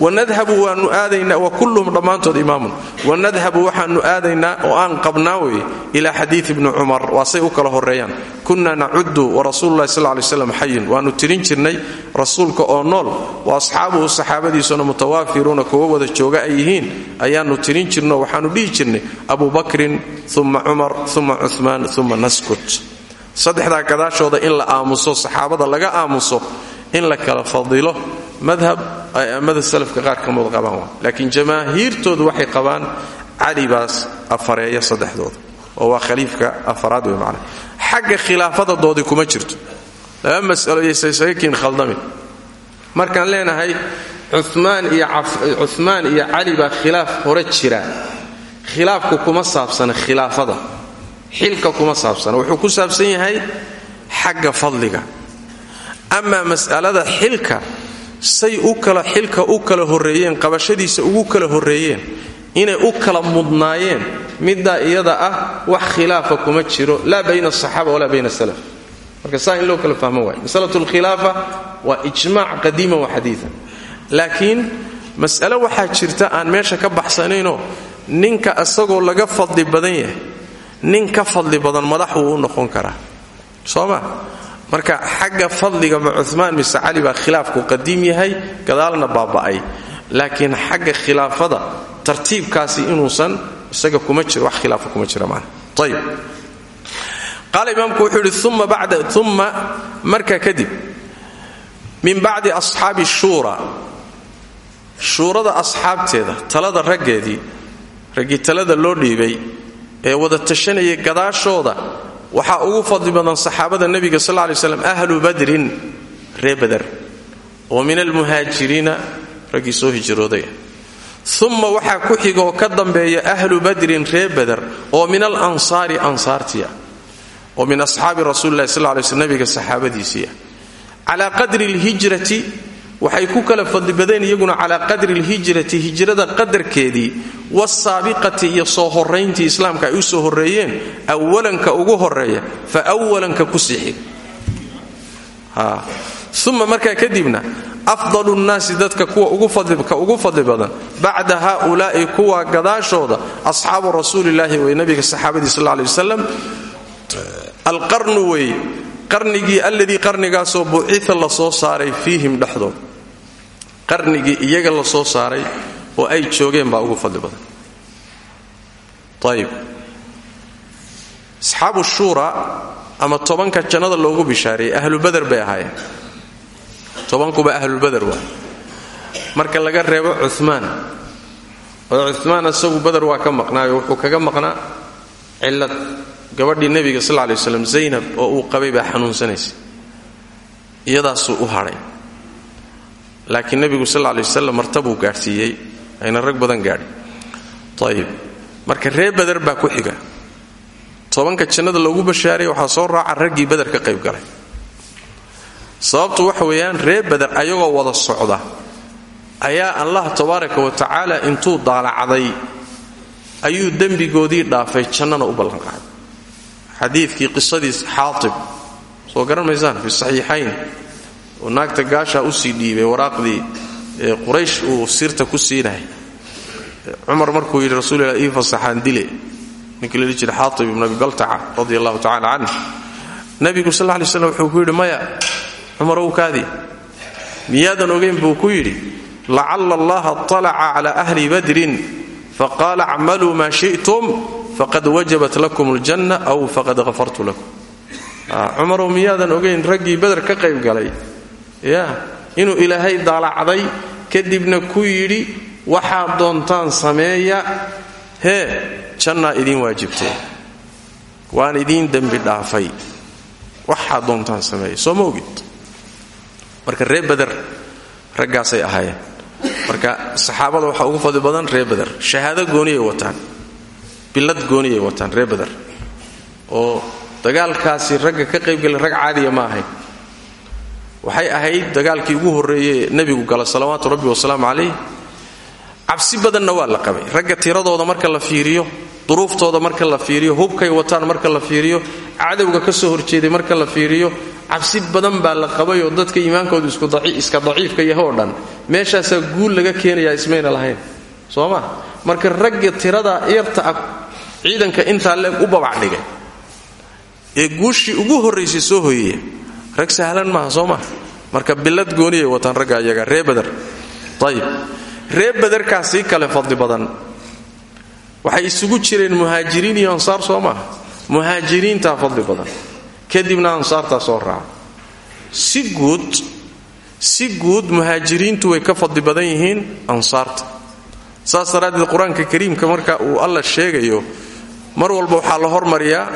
wanadhabu waanu aadaynaa wa kulluhum dhammaantood imaamun. Wanadhabu waxaanu aadaynaa oo aan qabnaa weye ilaa xadiid ibni cumar waa say u kala horreeyaan. Kunna nacudu warasuululahi sal lay slam xayin waannu tirin jirnay rasuulka oo nool. Wa asxaabuhu saxaabadiisuna mutawaafiruuna kuwa wada jooga ay yihiin ayaannu tirin jirno waxaannu dhihi jirnay abu bakrin uma cumar uma cumaan uma naskut saddexdaa gadaashooda in la aamuso saxaabada laga aamuso in la kala fadilo madhab ay ammada salafka qaar ka mud qabaan waa. Laakiin jamaahiirtoodu waxay qabaan cali baas afareeya saddexdooda oo waa khaliifka afaraad wey macnaha xagga khilaafadadoodii kuma jirto. Laba mas'alo yosaysakiin khaldamin markaan leenahay cumaan iyo cumaan iyo cali baa khilaaf hore jira. Khilaafku kuma saabsana khilaafada. Xilka kuma saabsana. Wuxuu ku saabsan yahay xagga fadliga amaa mas'alada xilka say u kala xilka u kala horreeyeen qabashadiisa ugu kala horreeyeen inay u kala mudnaayeen middaa iyada ah wax khilaafa kuma jiro laa bayna asaxaaba walaa bayna salaf marka saa in loo kala fahmo waay. Masalatu lkhilaafa waa ijmaac qadiiman wa xadiian laakiin mas'ale waxaa jirta aan meesha ka baxsanaynoo ninka isagoo laga fadli badan yahay nin ka fadli badan madax wuu u noqon karaa. Soo ma marka xagga fadliga ma cumaan mise cali baa khilaafku qadiim yahay gadaalna baaba'ay. Laakiin xagga khilaafada tartiibkaasi inuusan isaga kuma jiro wax khilaafa kuma jira maana. Ayib qaala imaamku wuxuu yidhi uma marka kadib min bacdi asxaabi shuura. Shuurada asxaabteeda talada raggeedii raggii talada loo dhiibay ee wada tashanayay gadaashooda waxaa ugu fadli badan saxaabada nebiga sal lay slam ahlu badrin ree bader oo min almuhaajiriina raggii soo hijrooday. Uma waxaa ku xigoo ka dambeeya ahlu badrin ree bader oo min alansaari ansaartiya. Oo min asxaabi rasuulilahi sal lay sl nebiga saxaabadiisiia calaa qadri lhijrati waxay ku kala fadli badeen iyaguna calaa qadri lhijrati hijrada qadarkeedii wasaabiqati iyo soo horayntii islaamka ay u soo horreeyeen awalanka ugu horreeya fa walanka ku sii xig uma markaa kadibna afdalu nnaasi dadka kuwa ka ugu fadli badan bacda haulaa'i kuwa gadaashooda asxaabu rasuulilaahi way nabiga saxaabadii sal ley wasalam alqarnu wey qarnigii alladii qarnigaasoo bucita la soo saaray fiihim dhexdood. Qarnigii iyaga la soo saaray oo ay joogeen baa ugu fadli badan. Ayib asxaabu shuura ama tobanka jannada loogu bishaareeyey ahlu bader bay ahaayeen. Tobankuba ahlulbader waa. Marka laga reebo cumaan oo cumaan isagu bader waa ka maqnaayo wuxuu kaga maqnaa cillad gabadhii nebiga sal lay waslam zaynab oo uu qabay baa xanuunsanaysa. Iyadaasuu u hadhay laakiin nebigu sal lay wasalam martabuu gaadhsiiyey ayna rag badan gaadhin ayib marka ree bader baa ku xiga. Tobanka jannada loogu bashaaray waxaa soo raaca raggii bader ka qayb galay. Sababtu waxa weeyaan ree bader ayagoo wada socda ayaa allah tabaaraka wa tacaala intuu daalacday ayuu dembigoodii dhaafay jannana u ballanqaaday xadiidkii qisadiis xaatib. Soo garan maysaan fi saxiixayn. Oo naagta gaashaa u sii dhiibay waraaqdii quraysh uu sirta ku siinahay. Cumar markuu yidhi rasuulilah ii fasaxaan dile. Ninkii la dhihi jira xaatib ibn abi baltaca radi allahu tacala nabigu sal lay slam wuxuu ku yidhi maya cumarow kaadi. Miyaadan ogeyn buu ku yidhi lacalla allaha اطalaca cala ahli badrin faqaala acmaluu maa shi'tum faqad wajabat lakum اljanna aw faqad hafartu lakum. Cumarow miyaadan ogeyn raggii beder ka qayb galay ya inuu ilaahay daalacday kadibna ku yidhi waxaad doontaan sameeya hee jannaa idiin waajibtee waan idiin dembi dhaafay waxaad doontaan sameeya. Soo marka ree beder raggaasay ahaayeen. Marka saxaabada waxaa ugu fadli badan ree beder shahaado gooniyay wataan billad gooniyay wataan ree beder oo dagaalkaasi ragga ka qaybgalay rag caadiya ma ahayn. Waxay ahayd dagaalkii ugu horreeyey nebigu gala salawaatu rabbi wasalaamu calayh cabsi badanna waa la qabay. Ragga tiradooda marka la fiiriyo duruuftooda marka la fiiriyo hubkay wataan marka la fiiriyo cadowga ka soo horjeeday marka la fiiriyo cabsi badan baa la qabay oo dadka iimaankoodu iska daciifka oo dhan. Meeshaasaa guul laga keenayaa ismayna lahayn. Soo ma? Marka ragga tirada yarta ah ciidanka intaa leeg u babacdhigay ee guushii ugu horraysay soo hoyaya rag sahlan maaha soo maa marka billad gooniyay wataan ragga iyaga ree bader ayib ree kale fadli badan. Waxay isugu jireen muhaajiriin iyo ansaar soo maaha muhaajiriintaa fadli badan. Kadibna ansaartaa soo raaca. Si guud si guud muhaajiriintu way ka fadli badan yihiin ansaarta. Saas daraaddeed qur'aanka kariimka marka uu alla sheegayo mar walba waxaa la hormariyaa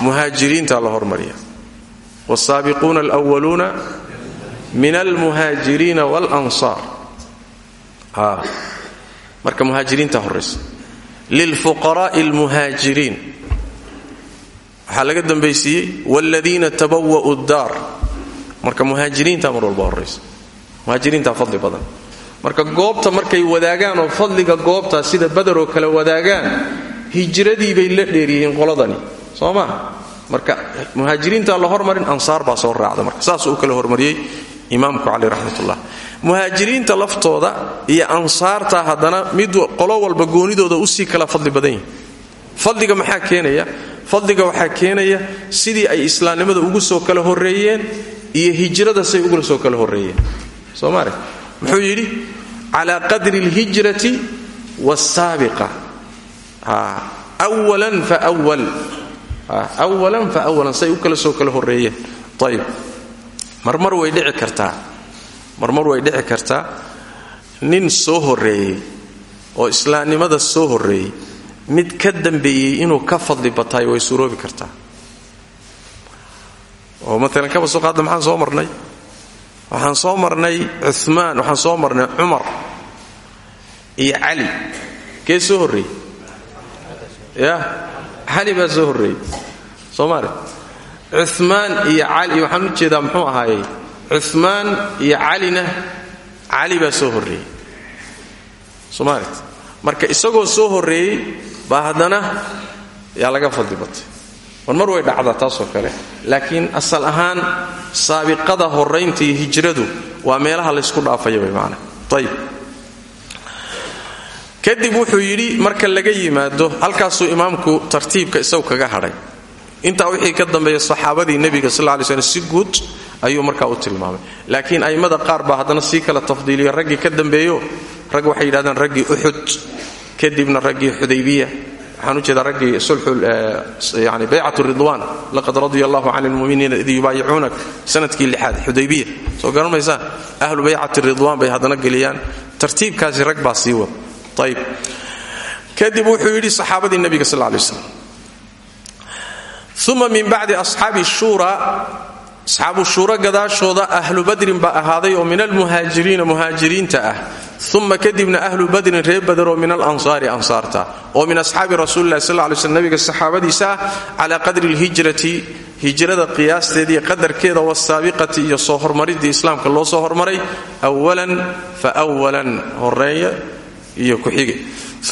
muhaajiriinta la hormariya wsaabiquuna alwaluuna min almuhaajiriina walansaar. Marka muhaajiriinta horaysa lilfuqaraai almuhaajiriin. Waxaa laga dambaysiiyey wladiina tabawa'u daar marka muhaajiriinta mar walba horaysa muhaajiriinta fadli badan. Marka goobta markay wadaagaan oo fadliga goobta sida baderoo kale wadaagaan hijradii bay la dheeryihiin qoladani. Soo ma? Marka muhaajiriinta la hormarin ansaar baa soo raacda marka saasuu u kala hormariyey imaamku cali raxmatullah. Muhaajiriinta laftooda iyo ansaarta haddana mid qolo walba goonidooda u sii kala fadli badan yihiin fadliga maxaa keenaya? Fadliga waxaa keenaya sidii ay islaamnimada ugu soo kala horeeyeen iyo hijrada say ugu soo kala horeeyeen soomaalia muxuu yidhi cala qadri اlhijrati wاsaabiqa walan fa awalan say u kala soo kala horreeyeen. Ayib marmar way dhici kartaa. Marmar way dhici kartaa. Nin soo horreeyey oo islaamnimada soo horreeyey mid ka dambeeyey inuu ka fadli bataay way suroobi kartaa. Oo maalan kaba soo qaadda maxaan soo marnay? Waxaan soo marnay cumaan waxaan soo marnay cumar iyo cali kee soo horreeyey ya cali baa soo horreeyey? Soomaali cumaan iyo cali waxaan u jeedaa muxuu ahaayey? Cumaan iyo calina cali baa soo horreeyey. Soomaali marka isagoo soo horreeyey baa haddana yaa laga fadli batay. War mar way dhacdaa taasoo kale. Laakiin asal ahaan saabiqada horraynta iyo hijradu waa meelaha laysku dhaafaya way maana ayib kadib wuxuu yidhi marka laga yimaado halkaasuu imaamku tartiibka isagu kaga hadhay. Intaa wixii ka dambeeya saxaabadii nebiga sal ly slm si guud ayuu markaa u tilmaamay. Laakiin a'immada qaar baa haddana sii kala tafdiiliya raggii ka dambeeyo rag waxay yidhahdaan raggii uxud kadibna raggii xudaybiya. Waxaan u jeedaa raggii sulxuyani baycat ridwan laqad radia allahu can lmuminiina id sannadkii lixaad xudaybiya. Soo garan maysaan? Ahlu ridwan bay haddana geliyaan. Tartiibkaasi rag baa wada kadib wuxuu yidhi saxaabadii nebiga sal lay slam uma min bacdi asxaabi shuura asxaabu shuura gadaashooda ahlu badrin baa ahaaday oo min almuhaajiriina muhaajiriinta ah. Uma kadibna ahlu badrin reer baderoo min alansaari ansaarta oo min asxaabi rasuulilahi sal lay sl nabiga saxaabadiisa ah calaa qadri lhijrati hijrada qiyaasteeda iyo qadarkeeda wasaabiqati iyo soo hormaridii islaamka loo soo hormaray walan fa walan horreeya iyo ku-xige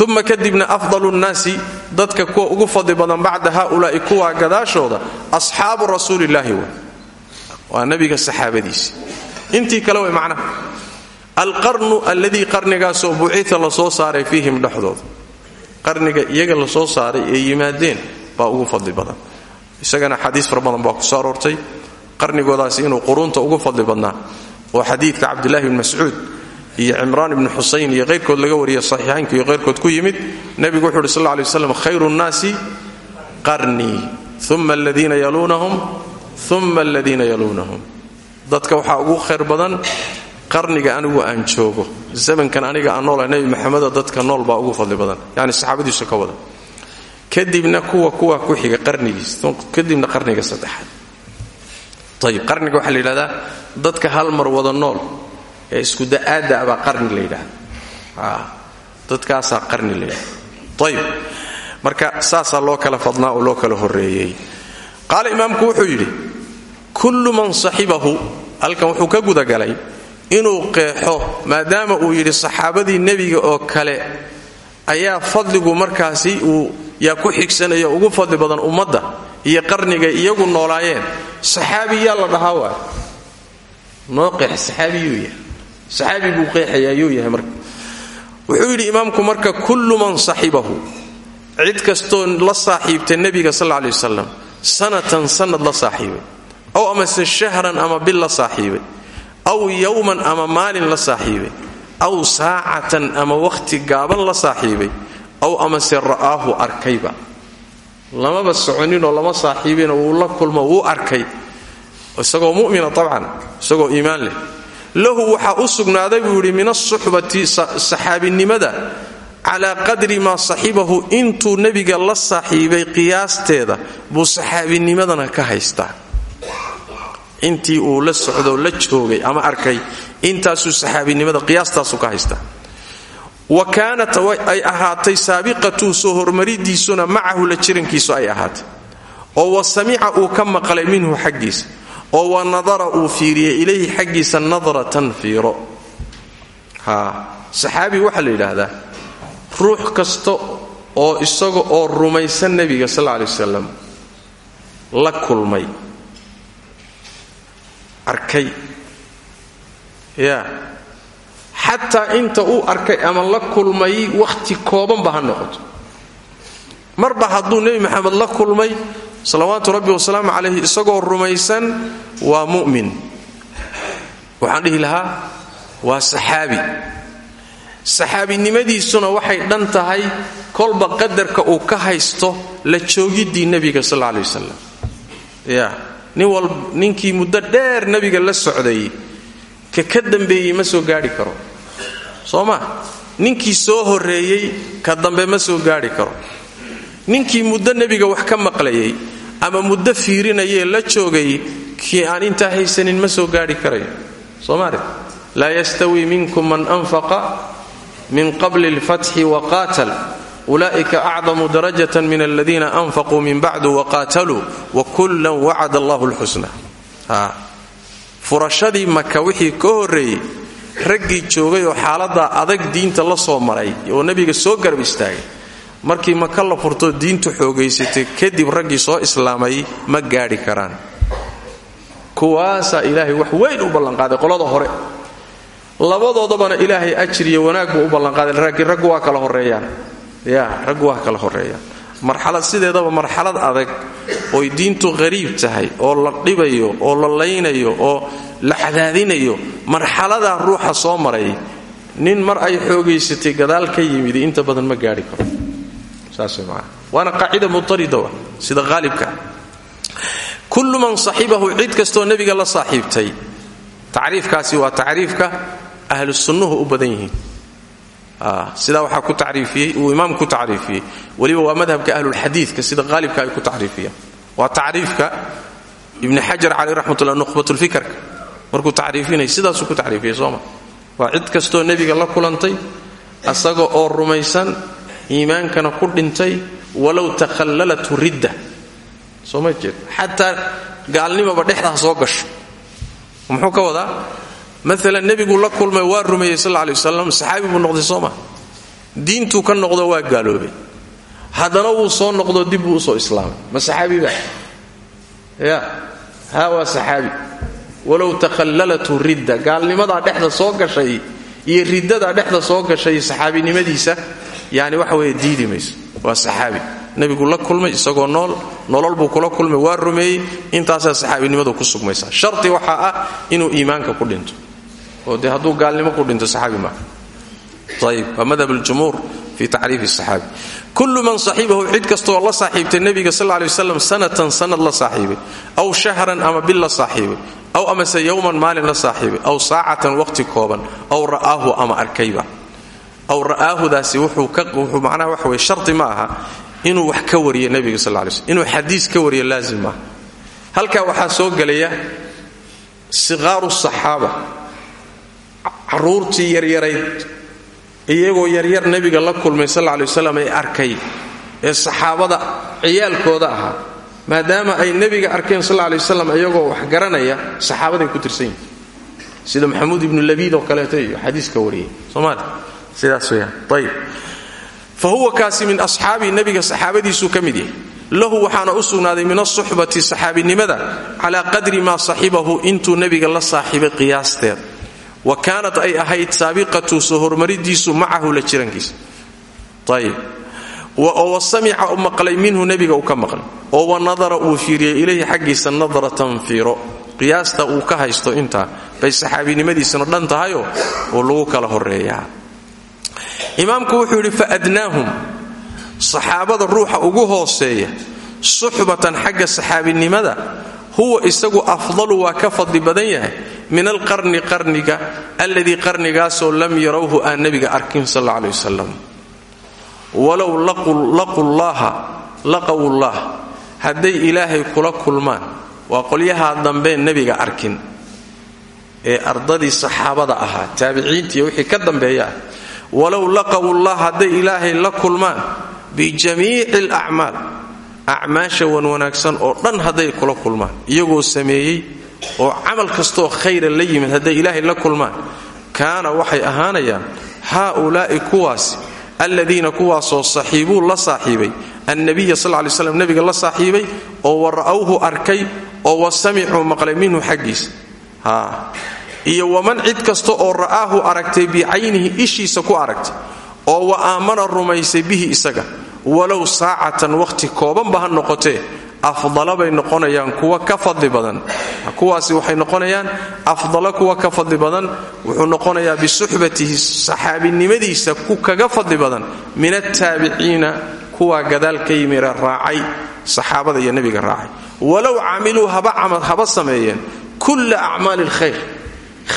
uma kadibna afdalu nnaasi dadka kuwa ugu fadli badan bacda haulaai kuwa gadaashooda asxaabu rasuulillaahi w waa nabiga saxaabadiisi intii kale way macnaha alqarnu alladii qarnigaasoo bucita la soo saaray fiihim dhexdooda qarniga iyaga la soo saaray ee yimaadeen baa ugu fadli badan. Isagana xadiis fara baa ku soo aroortay. Qarnigoodaasi inuu quruunta ugu fadli badnaa. Oo xadiidka cabdillahi bn mascuud iyo cimraan ibni xusayn iyo qayrkood laga wariya saxiixaynka iyo qayrkood ku yimid nebigu wuxu uhi sal lla lay waslam khayru nnaasi qarnii uma aladiina yaluunahum uma aladiina yaluunahum. Dadka waxaa ugu khayr badan qarniga anigu aan joogo zamankan aniga aan noola nebi maxamedo dadka nool baa ugu fadli badan yani saxaabadiisu ka wada kadibna kuwa kuwa ku xiga qarnigiis kadibna qarniga saddexaad. Ayib qarniga waxaa la yidhahdaa dadka hal mar wada nool ee isku da'aadda baa qarni la yidhahda dadkaasaa qarni la marka saasaa loo kala fadnaa oo loo kala horreeyey. Qaala imaamku wuxuu yidhi kullu man saxibahu halkan wuxuu ka gudagalay inuu qeexo maadaama uu yidhi saxaabadii nebiga oo kale ayaa fadligu markaasi uu yaa ku xigsanaya ugu fadli badan ummadda iyo qarnigay iyagu noolaayeen. Saxaabi yaa la dhahaa waa noo qeex saxaabiyuu yahay saxaabi buu qeexayaa yuu yahay marka. Wuxuu yidhi imaamku marka kullu man saxibahu. Cid kastoo la saaxiibta nebiga sal ley wasalam sanatan sanad la saaxiibay. Ow amase shahran ama bil la saaxiibay. Aw yowman ama maalin la saaxiibay. Aw saacatan ama wakhti gaaban la saaxiibay. Aw amase ra'aahu arkayba. Lamaba soconinoo lama saaxiibinoo wuu la kulmo wuu arkay. Isagoo mu'mina tabcan isagoo iimaan leh lahu waxaa u sugnaaday buu yidhi min asuxbati saxaabinimada calaa qadri maa saxibahu intuu nebiga la saaxiibay qiyaasteeda buu saxaabinimadana ka haystaa. Intii uu la socdoo la joogay ama arkay intaasuu saxaabinimada qiyaastaasu ka haystaa. Wa kaanat ay ahaatay saabiqatuu soo hormaridiisuna macahu la jirankiisu ay ahaatay. Oo wa samica uu ka maqlay minhu xaggiisa oo wa nadara uu fiiriyey ilayhi xaggiisa nadratan fiiro. Saxaabi waxaa la yidhaahdaa ruux kasta oo isaga oo rumaysan nebiga sal lla alay wasalam la kulmay. Arkay. Ya. Xataa inta uu arkay ama la kulmay wakhti koobanba ha noqoto. Marba hadduu nebi maxamed la kulmay salawaatu rabbi wasalaamu calayhi isagoo rumaysan waa mu'min. Waxaan dhihi lahaa waa saxaabi. Saxaabinimadiisuna waxay dhan tahay kolba qadarka uu ka haysto la joogiddii nebiga sal alay wasalam ya nin ninkii muddo dheer nebiga la socday ka ka dambeeyey ma soo gaadhi karo. Soo ma? Ninkii soo horreeyey ka dambe ma soo gaadhi karo ninkii muddo nebiga wax ka maqlayay ama muddo fiirinayee la joogay kii aan intaa haysanin ma soo gaadhi karayo soomaali laa yastawi minkum man anfaqa min qabli اlfatxi waqaatal ulaa'ika acdamu darajatan min aladiina anfaquu min bacdu waqaataluu wakullan wacad allahu lxusna furashadii maka wixii ka horreeyey joogay oo xaaladaa adag diinta la soo maray oo nebiga soo garab istaagay markii maka la furto diintu xoogaysatay kadib raggii soo islaamay ma gaadhi karaan. Kuwaasaa ilaahay wax weyn u ballanqaaday qolada hore. Labadoodabana ilaahay ajir iyo wanaag buu u ballanqaaday. Raggi raggu waa kala horeeyaan ya raggu waa kala horeeyaan marxalad sideedaba marxalad adag oy diintu qariib tahay oo la dhibayo oo la laynayo oo la xadaadinayo marxaladaa ruuxa soo maray nin mar ay xoogaysatay gadaal ka yimid inta badan ma gaadhi karo waana qaacida mutarida sida qaalibka kullu man saxibahu cid kastoo nebiga la saaxiibtay tacriifkaasi waa tacriifka ahlu sunnuhu u badan yihiin. Sidaa waxaa ku tacriifiyey uu imaam ku tacriifiyey. Weliba waa madhabka ahlulxadiidka sida qaalibka ay ku tacriifiyaan. Waa tacriifka ibni xajar caleyh raxmatullah nukhbatulfikarka markuu tacriifinay sidaasuu ku tacriifiyey sooma waa cid kastoo nebiga la kulantay asaga oo rumaysan iimaankana ku dhintay walow takhallalathu ridda. Soo ma jeed. Xataa gaalnimaba dhexdaa soo gasho. Muxuu ka wadaa? Maalan nebigu la kulmay waa rumeeyey sal lla alay wasalam saxaabi buu noqday soo ka noqdo waa gaaloobay. Haddana wuu soo noqdo dib buu u soo islaamay. Ma saxaabi ba ya haa waa saxaabi. Walow takhallalathu ridda. Gaalnimadaa dhexda soo gashay iyo riddadaa dhexda soo gashay saxaabinimadiisa yani waxa weeye diidi mayso. Waa saxaabi. Nebigu la kulmay isagoo nool nolol buu kula kulmay waa rumeeyey. Intaasaa saxaabinimadu ku sugmaysa sharti waxaa ah inuu iimaanka ku dhinto. Oo dee hadduu gaalnimo ku dhinto saxaabi maaha ayib waa madhab ljumhuur fi tacriifi saxaabi kullu man saxiibahu cid kastooo la saaxiibtay nebiga sal lay waslam sanatan sanad la saaxiibay. Aw shahran ama bil la saaxiibay. Aw amase yowman maalin la saaxiibay. Aw saacatan waqti kooban. Aw ra'aahu ama arkayba aw ra'aahudaasi wuxuu macnaha waxa weye sharti ma aha inuu wax ka wariyo nebiga sal lay slm inuu xadiis ka wariyo laazim maaha halkaa waxaa soo gelaya siqaaru saxaaba caruurtii yaryarayd iyagoo yaryar nebiga la kulmay sal lay waslam ee arkay ee saxaabada ciyaalkooda ahaa maadaama ay nebiga arkeen sal lay waslam iyagoo wax garanaya saxaabaday ku tirsan yihiin sida maxamuud ibnu labiid oo kaleeto iyo xadiiska wariyay somaali sidaas weyaan ayib fa huwa kaasi min asxaabii nebiga saxaabadiisuu ka yahay. Lahu waxaana u sugnaaday min asuxbati saxaabinimada calaa qadri maa saxibahu intuu nebiga la saaxiibay qiyaasteed. Wa kaanat ay ahayd saabiqatu soo hormaridiisu la jirankiisa. Ayib oo wa samica u maqlay minhu nebiga uu ka oo wa nadara uu fiiriyey ilayhi xaggiisa nadratan fiiro. Qiyaasta uu ka haysto intaa bay saxaabinimadiisana dhan tahayoo lagu kala horeeyaa imaamku wuxuu yidhi faadnaahum saxaabada ruuxa ugu hooseeya suxbatan xagga saxaabinimada huwa isagu afdalu waa ka fadli badan yahay min alqarni qarniga alladii qarnigaasoo lam yarawhu aan nebiga arkin sal alla aley wasalam walow laqawullaah hadday ilaahay kula kulmaan waa qolyahaa dambeen nebiga arkin ee ardadii saxaabada ahaa taabiciintiiyo wixii ka dambeeya walow laqawullah hadday ilaahay la kulmaan bijamiici alacmaal acmaasha wan wanaagsan oo dhan hadday kula kulmaan iyagoo sameeyey oo camal kastooo khayra la yimid hadday ilaahay la kulmaan kaana waxay ahaanayaan haaulaa'i kuwaasi alladiina kuwaasoo saxiibuu la saaxiibay annabiya sal lay slam nebiga la saaxiibay oo wa ra'awhu arkay oo wa samicuu maqlay minhu xaggiisa iyo waman cid kasta oo ra'aahu aragtay bicaynihi ishiisa ku aragtay oo wa aamana rumaysay bihi isaga walow saacatan wakhti koobanba ha noqotee afdala bay noqonayaan kuwa ka fadli badan. Kuwaasi waxay noqonayaan afdala kuwa ka fadli badan wuxuu noqonayaa bisuxbatihi saxaabinimadiisa ku kaga fadli badan. Min attaabiciina kuwaa gadaal ka raacay saxaabada iyo nebiga raacay. Walow camiluu haba sameeyeen kulla acmaali lkhayr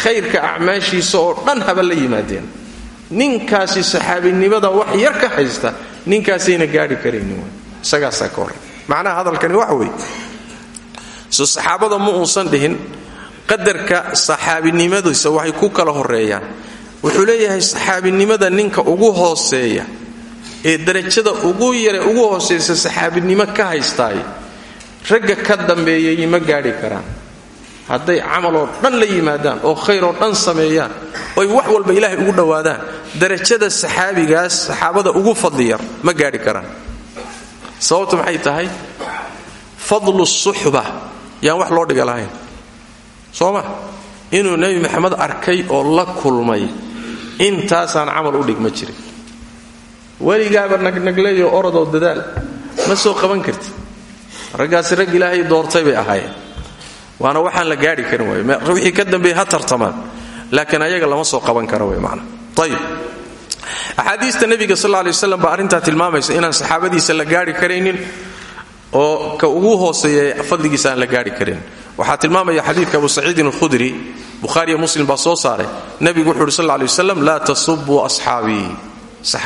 khayrka acmaashiisa oo dhan haba la yimaadeen. Ninkaasi saxaabinimada wax yar ka haysta ninkaasayna gaari karaynin isagaasaa ka horey macnaha hadalkani waxa weeye. So saxaabada ma uusan dhihin qadarka saxaabinimadiisa waxay ku kala horeeyaan wuxuu leeyahay saxaabinimada ninka ugu hooseeya ee darajada ugu yare ugu hooseysa saxaabinimo ka haystaay ragga ka dambeeyay ma gaadhi karaan hadday camal oo dhan la yimaadaan oo khayr oo dhan sameeyaan oy wax walba ilaahay ugu dhowaadaan darajada saxaabigaas saxaabada ugu fadli yar ma gaadhi karaan. Sababtu maxay tahay? Fadlu suxba yaan wax loo dhiga lahayn. Soo ma inuu nebi maxamed arkay oo la kulmay intaasaan camal u dhigma jirin. Weligaaba nagnagleeyo orodoo dadaal ma soo qaban karti raggaasi rag ilaahay doortay bay ahaayeen waana waxaan la gaari karin way wixii ka dambeeye ha tartamaan laakiin ayaga lama soo qaban karo way macna. Ayib axaadiista nebiga sal lay waslam baa arrintaa tilmaamaysa inaan saxaabadiisa la gaari karaynin oo ka ugu hooseeya fadligiisa aan la gaari karin. Waxaa tilmaamaya xadiidka abu saciidin alkhudri bukhaariyo muslim baa soo saaray. Nebigu wuxu uhi sal lay waslam laa tasubuu asxaabii. Ha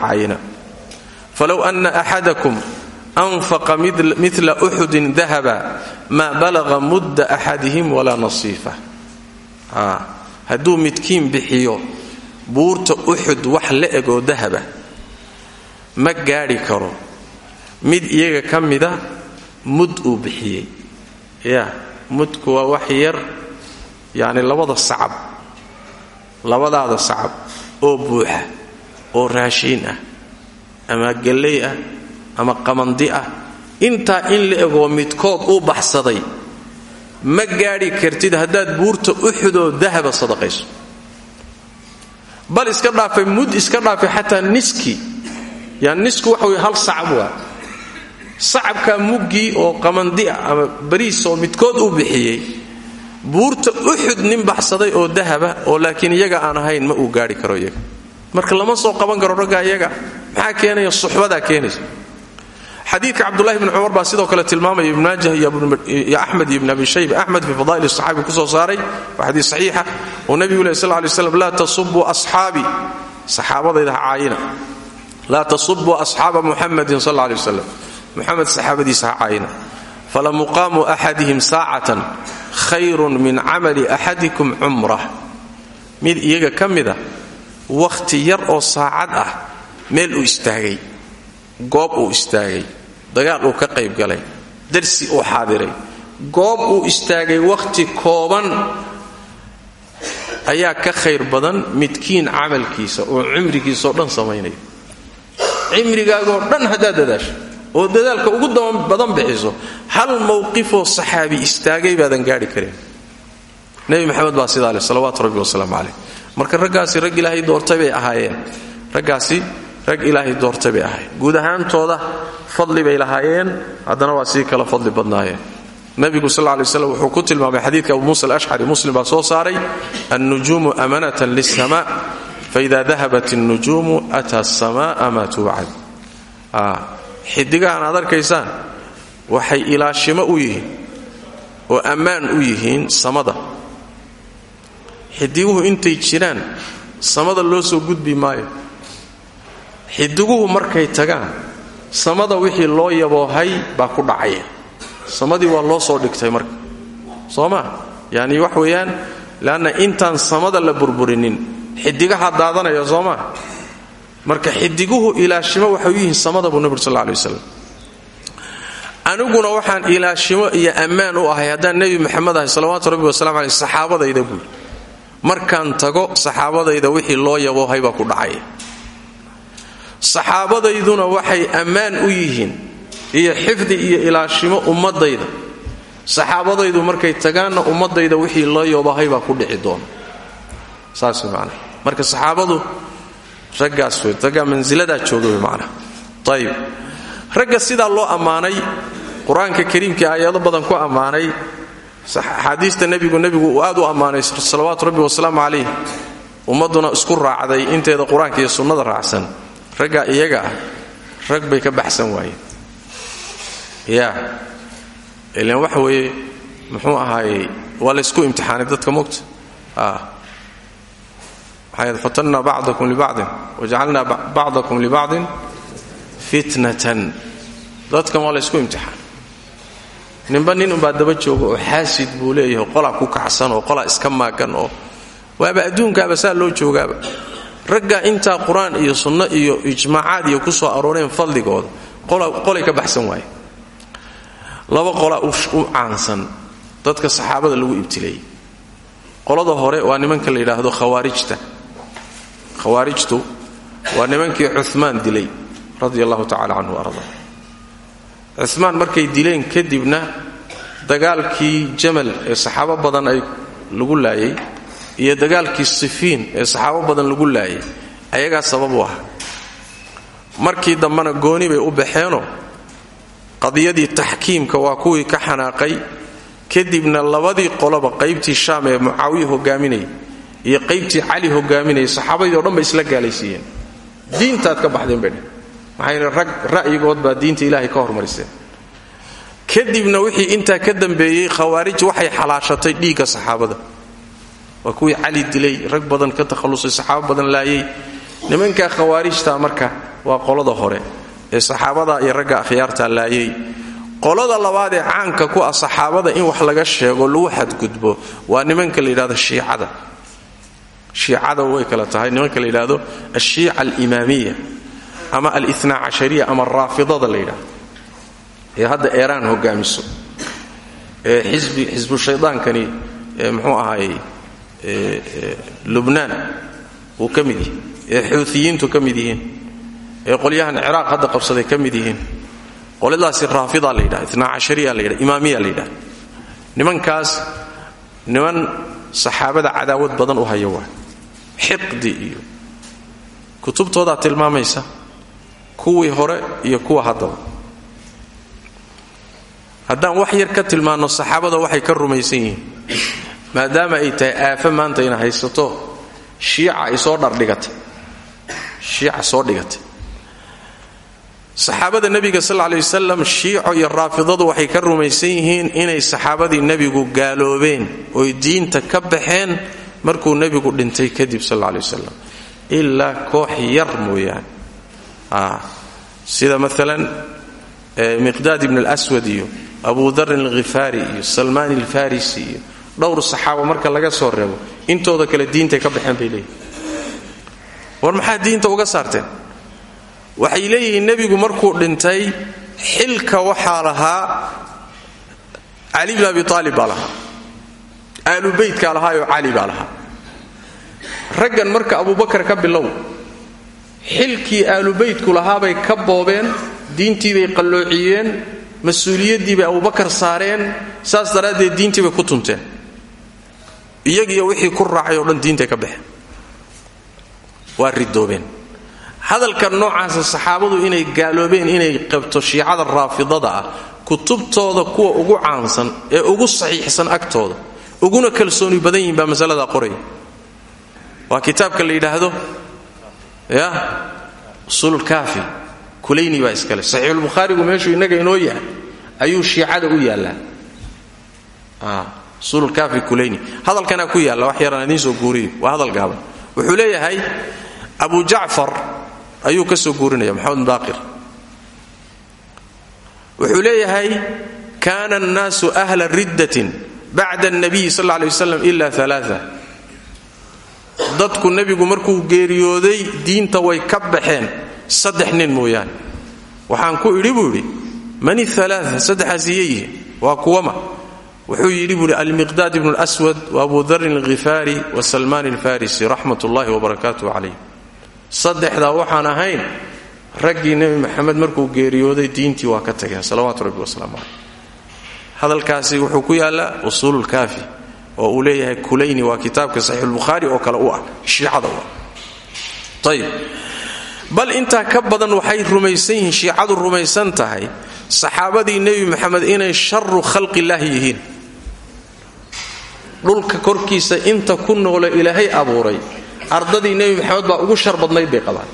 caayina. Falow ana axadakum anfaqa mila uxudin dahaba maa balaqa mudda axadihim walaa nasiifa. Hadduu midkiin bixiyo buurta uxud wax la eg oo dahaba ma gaadhi karo. Mid iyaga ka mida mud uu bixiyey. Ya mudku waa wax yar yacni labada sacab labadaada sacab oo buuxa oo raashiin ah ama galley ah ama qamandi ah intaa in la egoo midkood u baxsaday ma gaadhi kartid haddaad buurta uxudoo dahaba sadaqayso. Bal iska dhaafay mud iska dhaafay xataa niski. Yani nisku waxa wey hal sacab waa. Sacabkaa muggii oo qamandi ah ama bariis oo midkood uu bixiyey buurta uxud nin baxsaday oo dahaba oo laakiin iyaga aan ahayn ma uu gaadhi karo iyaga. Marka lama soo qaban karo ragga iyaga maxaa keenaya suxbadaa keenaysa xadiidka cabdulahi bni cumar baa sidoo kale tilmaamaya ibn maajah iyo axmed iyo ibn abi shayba. Axmed fi fadaa'il saxaabi ku soo saaray waa xadiis saxiixa oo nebigu leh sal lay slam laa tasubuu asxaabii saxaabadayda ha caayina. Laa tasubuu asxaaba muxamadin sal lay wasalam muxamed saxaabadiisa ha caayina. Falamuqaamu axadihim saacatan khayrun min camali axadikum cumrah. Mid iyaga ka mida wakhti yar oo saacad ah meel uu istaagay goob uu istaagay dagaal uu ka qayb galay darsi uu xaadiray goob uu istaagay wakhti kooban ayaa ka khayr badan midkiin camalkiisa oo cimrigiisaoo dhan samaynaya cimrigaagoo dhan haddaad dadaasho oo dadaalka ugu badan bixiso hal mowqifoo saxaabi istaagay baadan gaadhi karin. Nebi maxamed baa sidaa leh salawaatu rabbi marka raggaasi rag ilaahay doortay bay ahaayeen. Raggaasi rag ilaahay doortay bay ahayd guud ahaantooda fadli bay lahaayeen haddana waa sii kala fadli badnaayeen. Nebigu sal lay slam wuxuu ku tilmaamay xadiidka abu muusa alashcari muslim baa soo saaray annujuumu amanatan lissamaa faida dahabat alnujuumu ataa samaaa maa tuucad. Ah, Xidigahan aad arkaysaan waxay ilaashima u yihiin oo ammaan u yihiin samada. Xidiguhu intay jiraan samada loo soo gudbi maayo xidiguhu markay tagaan samada wixii loo yaboohay baa ku dhacaya. Samadii waa loo soo dhigtay marka. Soo ma? Yacni wax weeyaan leanna intaan samada la burburinin xidigaha daadanaya soo maa marka xidiguhu ilaashimo waxay u yihiin samada buu nabig sal lla alay wasalam aniguna waxaan ilaashimo iyo ammaan u ahay haddaan nebi maxamed ahay salawaatu rabbi wasalamu aleyh saxaabadayda markaan tago saxaabadayda wixii loo yaboohay baa ku dhacaya saxaabadayduna waxay ammaan u yihiin iyo xifdi iyo ilaashimo ummadayda saxaabadaydu markay tagaanna ummadayda wixii loo yaboohay baa ku dhici doona. Saas man marka saxaabadu raggaas wey raggaa mansiladaa jooga wey macnaha. Ayib ragga loo ammaanay qur'aanka kariimkai aayado badan ku ammaanay axaadiista nebigu nebigu uu aad u ammaanay salawaatu rabbi wasalaamu calayh ummadduna isku raacday inteeda qur'aanka iyo sunnada raacsan raggaa iyaga rag bay ka baxsan waayeen. Ya ilan waxa weeye muxuu ahaayey waa laysku imtixaanay dadka mogta fatanna bacdakum libacdin wajacalna bacdakum libacdin fitnatan. Dadkan waa laysku imtixaan ninba nin unbaa daba jooga oo xaasid buu leeyahay qolaa ku kacsan oo qolaa iska maagan oo waaba adduunkaaba saa loo joogaaba ragga intaa qur'aan iyo sunno iyo ijmaacaad iyo ku soo arooreen fadligooda qolay ka baxsan waaye laba qolaa u caansan dadka saxaabada lagu ibtileeyey qolada hore waa nimanka la yidhaahdo khawaarijta. Khawaarijtu waa nimankii cumaan dilay radia allahu tacala canhu arda. Cumaan markay dileen kadibna dagaalkii jamal ee saxaabo badan ay lagu laayay iyo dagaalkii sifiin ee saxaabo badan lagu laayay ayagaa sabab u ah. Markii dambena gooni bay u baxeenoo qadiyadii taxkiimka waa kuwii ka xanaaqay kadibna labadii qoloba qaybtii shaam ee mucaawiya hogaaminayay iyo qaybtii cali hogaaminayay saxaabadii o dhan bay isla gaalaysiiyeen. Diintaad ka baxdeen bay dheh maxayna rag ra'yigood baa diinta ilaahay ka hormariseen kadibna wixii intaa ka dambeeyey khawaarij waxay xalaashatay dhiigga saxaabada waa kuwii cali dilay rag badan ka takhallusay saxaabo badan laayay. Nimankaa khawaarijta marka waa qolada hore ee saxaabada iyo ragga akhyaarta laayay. Qolada labaad ee caanka ku ah saxaabada in wax laga sheego lagu xadgudbo waa nimanka la shiicada. Shiicada way kala tahay nimanka la yidhaahdo ashiica alimaamiya ama alina cashariya ama raafidada la yidhahdo ee hadda eeraan hogaamiso. Ee xisbu shaydaankani muxuu ahaay lubnaan uu ka mid yahay ee xuutiyiintu ka mid yihiin. Ee qolyahan ciraaq hadda qabsaday ka mid yihiin. Qolyadaasi raafida la yidhahda itnaa cashariya la yidhahda imaamiya la yidhahda nimankaas niman saxaabada cadaawad badan u haya waa xiqdi iyo kutubtoodaa tilmaamaysa kuwii hore iyo kuwa haddaba. Haddaan wax yar ka tilmaanno saxaabada waxay ka rumaysan yihiin maadaama ay tahay aafo maanta ina haysato shiica ay soo dhardhigatay shiica soo dhigatay. Saxaabada nebiga sal ley wasalam shiico iyo raafidadu waxay ka rumaysan yihiin inay saxaabadii nebigu gaaloobeen oy diinta ka baxeen markuu nebigu dhintay kadib sal ley wasalam ilaa koox yar mooyaane. Sida maalan miqdaad ibn alswad iyo abu darin alkhifaari iyo salmaan alfarisi iyo dhowr saxaabo marka laga soo reebo intooda kale diintay ka baxeen bay leeyihiin war maxaa diinta uga saarteen? Waxay leeyihiin nebigu markuu dhintay xilka waxaa lahaa cali bn abi aalib baa lahaa. Aalu beytkaa lahaayoo cali baa lahaa. Raggan marka abubakar ka bilow xilkii aalu beytku lahaabay ka boobeen diintiibay qalloociyeen mas'uuliyaddiibay abubakar saareen saas daraaddeed diintiibay ku tunteen iyagiyo wixii ku raacay oo dhan diintay ka baxeen. Waa ridoobeen hadalka noocaasa saxaabadu inay gaaloobeen inay qabto shiicada raafidada ah kutubtooda kuwa ugu caansan ee ugu saxiixsan agtooda uguna kalsooni badan yihiin baa masalada qoraya waa kitaabka la yidhaahdo ya usululkaafi kulayni baa iskale saxiixulbukhaarigu meeshuu innaga inoo yahay ayuu shiicada u yaallaa usululkaafi kulayni. Hadalkanaa ku yaalla wax yaraan idiin soo guuriyo. Waa hadal gaaban. Wuxuu leeyahay abu jacfar ayuu ka soo guurinaya maxamed baaqir wuxuu leeyahay kaana annaasu ahla riddatin bacda alnabiyi sal lla lay waslam ila alaaa dadku nebigu markuu geeriyooday diinta way ka baxeen saddex nin mooyaane. Waxaan ku idhi buu idhi man yihiin waa kuwama wuxuu yidhi buuhi almiqdaad ibnu lswad wa abu darin alkhifaari wa salmaan alfarisi raxmat ullahi wabarakaatuh calayh. Saddexdaa waxaan ahayn raggii nebi maxamed markuu geeriyooday diintii waa ka tageen salawaatu rabbi wasalaamu caleyh hadalkaasi wuxuu ku yaallaa usuululkaafi oo uu leeyahay kulayni waa kitaabka saxiixulbukhaari oo kale u ah shiicada u ah ayib bal intaa ka badan waxay rumaysan yihiin dhulka korkiisa inta ku noole ilaahay abuuray. Ardadii nebi maxamed baa ugu shar badnayd bay qabaan.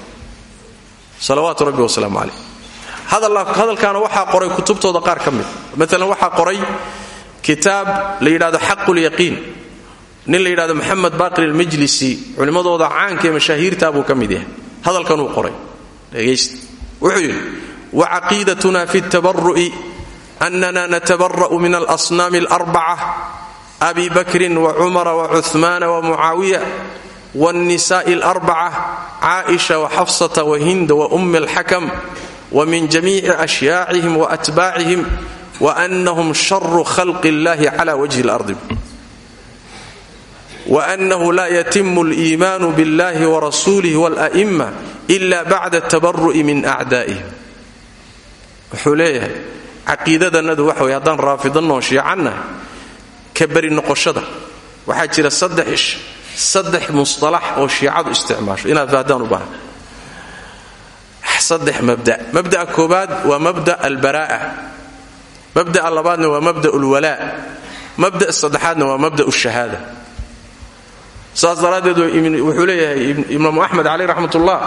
Salawaatu rabbi wasalaamu caleyh hadalkaana waxaa qoray kutubtooda qaar ka mid. Maalan qoray kitaab la yidhahdo xaqulyaqiin nin la yidhahdo maxamed baqir almajlisi culimmadooda caanka ee mashaahiirta buu ka mid yahay. Qoray. Dhegaysta wuxuu yidhi wacaqiidatuna fi tabaru'i annana natabara'u min alasnaami alarbaca abi bakrin wacumara wacuhmaana wamucaawiya wاlnisaءi اlarbaca caaئisha waxafsata wahinda waumi اlxakam wmin jamiici ashyaacihim waatbaacihim waanahum sharu khalqi اllahi cla wajhi اlardi waanahu la yatimu اliimaanu biاllahi warasuulih wاla'ima ila bacda tabaru'i min acdaa'ihim wuxuu leeyahay caqiidadanadu waxa wey haddaan raafidanoo shiicannahay ka beri noqoshada. Waxaa jira saddex saddex musalax oo shiicadu isticmaasho. Inaad fahdaan u baahan. Saddex mabda. Mabda'a koobaad waa mabda albaraa'a. Mabda'a labaadna waa mabda ulwalaa mabda saddexaadna waa mabda shahaada saas daraaddeed wuxuu leeyahay imaamu axmed caleyh raxmat ullah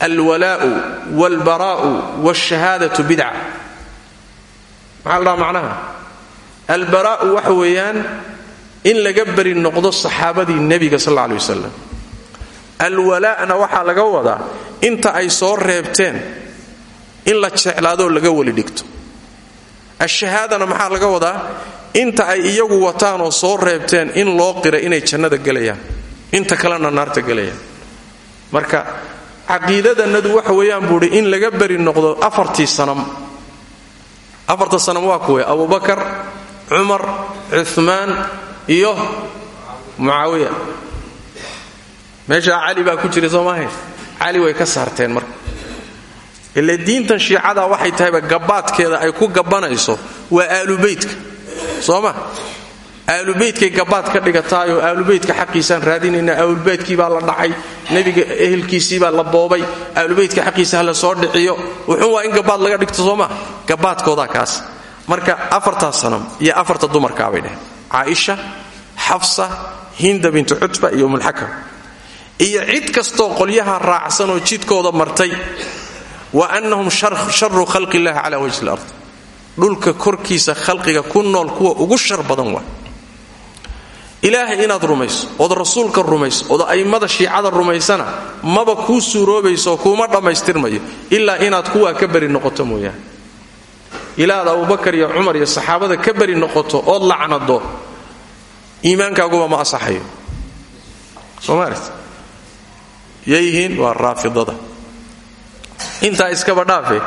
alwalaa'u waalbaraa'u waalshahaadatu bidca maxaa la dhaha albaraa'u waxa weeyaan in laga beri noqdo saxaabadii nebiga sal aley wasalam alwalaa'na waxaa laga wadaa inta ay soo reebteen in la jeclaadoo laga weli dhigto. Ashahaadana maxaa laga wadaa inta ay iyagu wataan oo soo reebteen in loo qira inay jannada gelayaan inta kalena naarta gelayaan marka caqiidadanadu waxa weeyaan buuhi in laga beri noqdo afartii sanam. Afarta sanam waa kuwe abubakar cumar cumaan iyo mucaawiya. Meeshaa cali baa ku jira soo maahayn cali way ka saarteen marka. Ile diintan shiicada waxay tahayba gabaadkeeda ay ku gabanayso waa aalubeytka soo ma? Aalubeytkay gabaad ka dhigataayoo aalubeytka xaqiisaan raadinaynaa aalubeytkii baa la dhacay nebiga ehelkiisii baa la boobay aalubeytka xaqiisa la soo dhiciyo. Wuxuun waa in gabaad laga dhigto soo ma? Gabaadkoodaa kaas marka afartaa sanam iyo afarta dumarkaabay dheheen caaisha xafsa hinda bintu cutba iyo umulxakam iyo cid kastoo qolyaha raacsan oo jidkooda martay wa annahum sharu khalqi illahi cala wajhi lard dhulka korkiisa khalqiga ku nool kuwa ugu shar badan waa. Ilaahay inaad rumayso ood rasuulka rumayso ood a'immada shiicada rumaysana maba kuu suuroobayso kuuma dhammaystirmayo ilaa inaad kuwaa ka beri noqoto mooyaane ilaad abubakar iyo cumar iyo saxaabada ka beri noqoto ood lacnado iimaankaaguba ma asaxayo. Soomaalit yayyihiin waa raafidada. Intaa iskaba dhaafe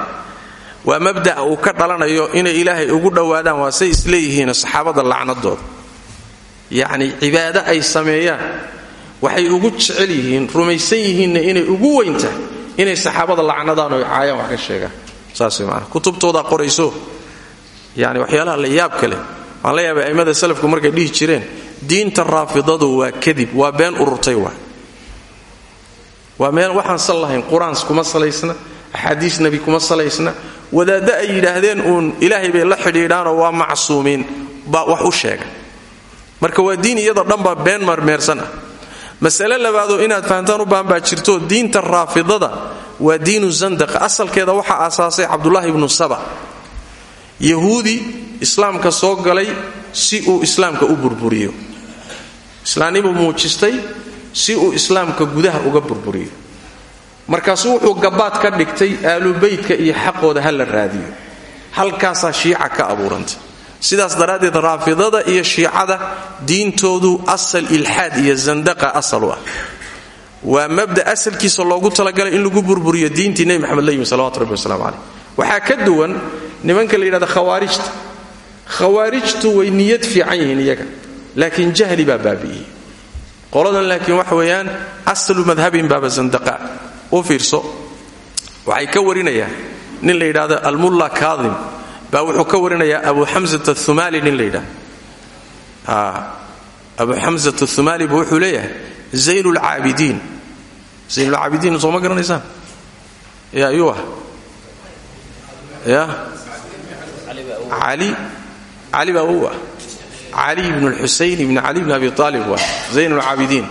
waa mabda'a uu ka dhalanayo inay ilaahay ugu dhowaadaan waa say isleeyihiin saxaabada lacnadooda. Yacni cibaado ay sameeyaan waxay ugu jecel yihiin rumaysan yihiinna inay ugu weyntahay inay saxaabada lacnadaan oo caayaan wax ka sheegaan saas man kutubtoodaa qorayso. Yani waxyaalaha la yaab kale. Waan la yaabay a'immada salafku markay dhihi jireen diinta raafidadu waa kadib waa been ururtay waa. Waa meel waxaan sal lahayn kuma salaysna axaadiis nebi kuma salaysna. Wadaaddo ay yidhaahdeen uun ilaahay bay la xidhiidhaanoo waa macsuumiin baa wax u sheega. Marka waa diin iyadoo dhanba been marmeersan ah masale labaadoo inaad fahantaan u baahan baa jirto diinta raafidada waa diinu zandaqa asalkeeda waxaa aasaasay cabdulaahi ibnu saba. Yahuudi islaamka soo galay si uu islaamka u burburiyo. Islaamnimuu muujistay si uu islaamka gudaha uga burburiyo. Markaasuu wuxuu gabaad ka dhigtay aalubeytka iyo xaqooda ha raadiyo. Halkaasaa shiica ka abuurantay sidaas daraaddeed raafidada iyo shiicada diintoodu asal ilxaad iyo zandaqa asal u ah waa mabda asalkiisa loogu talagalay in lagu burburiyo diintii nebi maxamed la yimi salawatu rabbi waslamu caleyh ka duwan nimanka la yidhahda khawaarijta. Way niyad fiican yihiin iyaga laakiin jahli baa qoladan laakiin waxa weeyaan asalu madhabin baaba zandaqa. U fiirso. Waxay ka warinayaan nin la yidhahdo almulla kaadim. Baa wuxuu ka warinayaa abu xamsat athumali nin la yidhahdo. Abu xamsat athumali bu wuxuu leeyahay zaynulcaabidiin zaynulcaabidiin soo ma garanaysaan? Ya ayuu ah. Ya? Ali cali baa u ah. Cali ibn lxusayn ibn cali bn abi aalib waa. Zaynulcaabidiin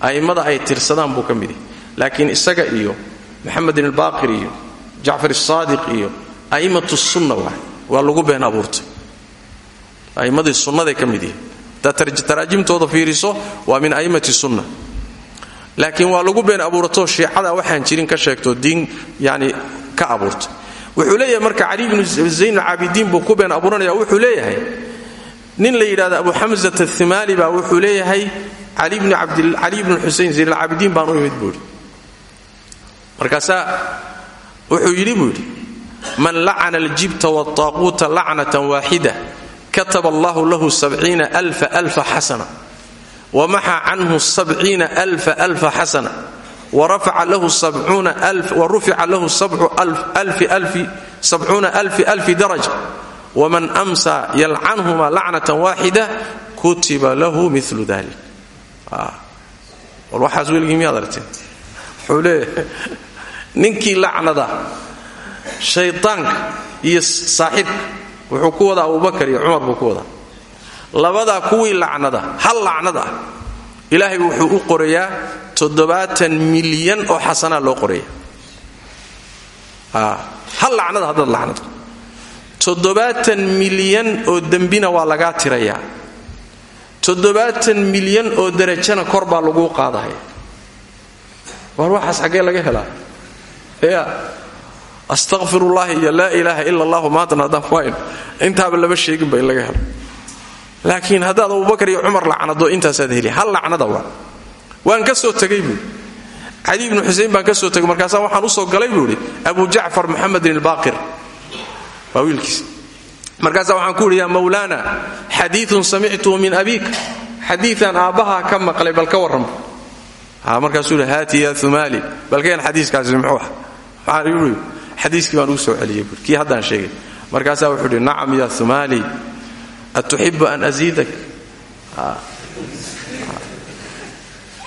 a'immada ay tirsadaan buu ka mid yahy laakiin isaga iyo maxamedin albaaqir iyo jacfar asaadiq iyo a'immatu sunna waa waa lagu been abuurtay. A'immadii sunnaday ka taraajimtooda fiiriso waa min a'immati sunna laakiin waa lagu been abuuratoo shiicada waxaan jirin ka sheegto diin yani ka abuurta. Wuxuu leeyahay marka cali bnu zaynulcaabidiin buu ku been abuuranaya wuxuu leeyahay nin la yidhahdo abu xamsat athimaali baa wuxuu leeyahay cali bnu xusayn zaynulcaabidiin baan u imid buuhi markaasaa wuxuu yidhi buu yidhi man lacana aljibta waaltaaquuta lacnatan waaxida kataba allahu lahu sabciina alfa alfa xasana wamaxa canhu sabciina alfa alfa xasana warafica lahu sabcuuna alfi alfi daraja waman amsa yalcanhuma lacnatan waaxida kutiba lahu milu dalik war waxaas weligii miyaad aragteen wuxuu leeyahay ninkii lacnada shaydaanka iyo saaxibka wuxuu ku wadaa abubakar iyo cumar buu ku wadaa. Labadaa kuwii lacnada hal lacnad ah ilaahay wuxuu u qorayaa toddobaatan milyan oo xasanaa loo qoraya hal lacnada haddaad lacnado toddobaatan milyan oo dembina waa lagaa tirayaa. Toddobaatan milyan oo darajana kor baa laguu qaadaya waar waxaas laga helaa? Ya astaqfirullahi iyo laa ilaaha ila allahu maatan haddaan ku hayno intaaba lama sheeginba in laga helo. Laakiin haddaad abubakar iyo cumar lacnado intaasaad heli. Hal lacnada waa. Waan ka soo tegay buui cali ibnu baan ka soo tegay. Waxaan u soo galay buu idhi abu jacfar muxamedin albaaqir waa wiilkiis. Markaasaa waxaan ku idhi yaa mawlaana xadiiun min abiika xadiian aabbahaa ka maqlay bal ka warram markaasuu yidhi haati ya umaali balkeen xadiiskaasi muxuu ah xadiiskii baan ugu soo celiyey buui kii haddaan sheegay markaasaa wuxuu yidhi nacam ya umaali atuxibu an asiidak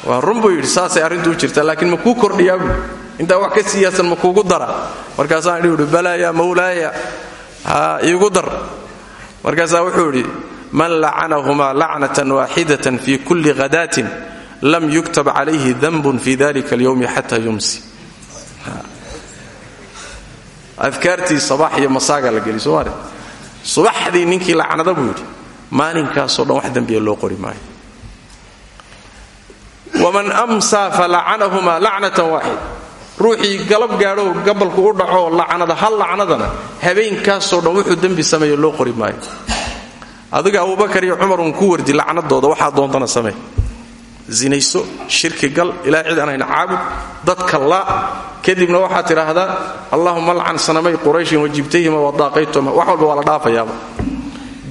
waa run buu yidhi jirtaa laakiin ma kuu kordhiyaa buu. Intaa wax ka siyaasan ma kuugu dara. Markaasaan idhi balaa yaa mawlaaya ha iigu dar. Markaasaa wuxuu idhi man lacanahumaa lacnatan waaxidatan fi kulli hadaatin lam yuktab calayhi danbun fi dalika alyowmi xata yumsi adkaartii sabax iyo masaaga la geli somaali subaxdii ninkii lacnada buu yidhi maalinkaasoo dhan wax dembiya loo qori maayo. Waman amsaa falacanahumaa lacnatan waaxid. Ruuxii galab gaadho gabalku u dhaco lacnada hal lacnadana habeenkaasoo dhan wuxuu dembi sameeyo loo qori maayo. Adiga abubakar iyo cumar uun ku wardi lacnadooda waxaa doontana samee. Zinayso shirki gal ilaa cid aanayna caabud dadka la kadibna waxaad tidhaahdaa allahuma lcan sanamay qurayshin wajibtayhima wadaaqaytuma. Wax walba waa la dhaafayaaba.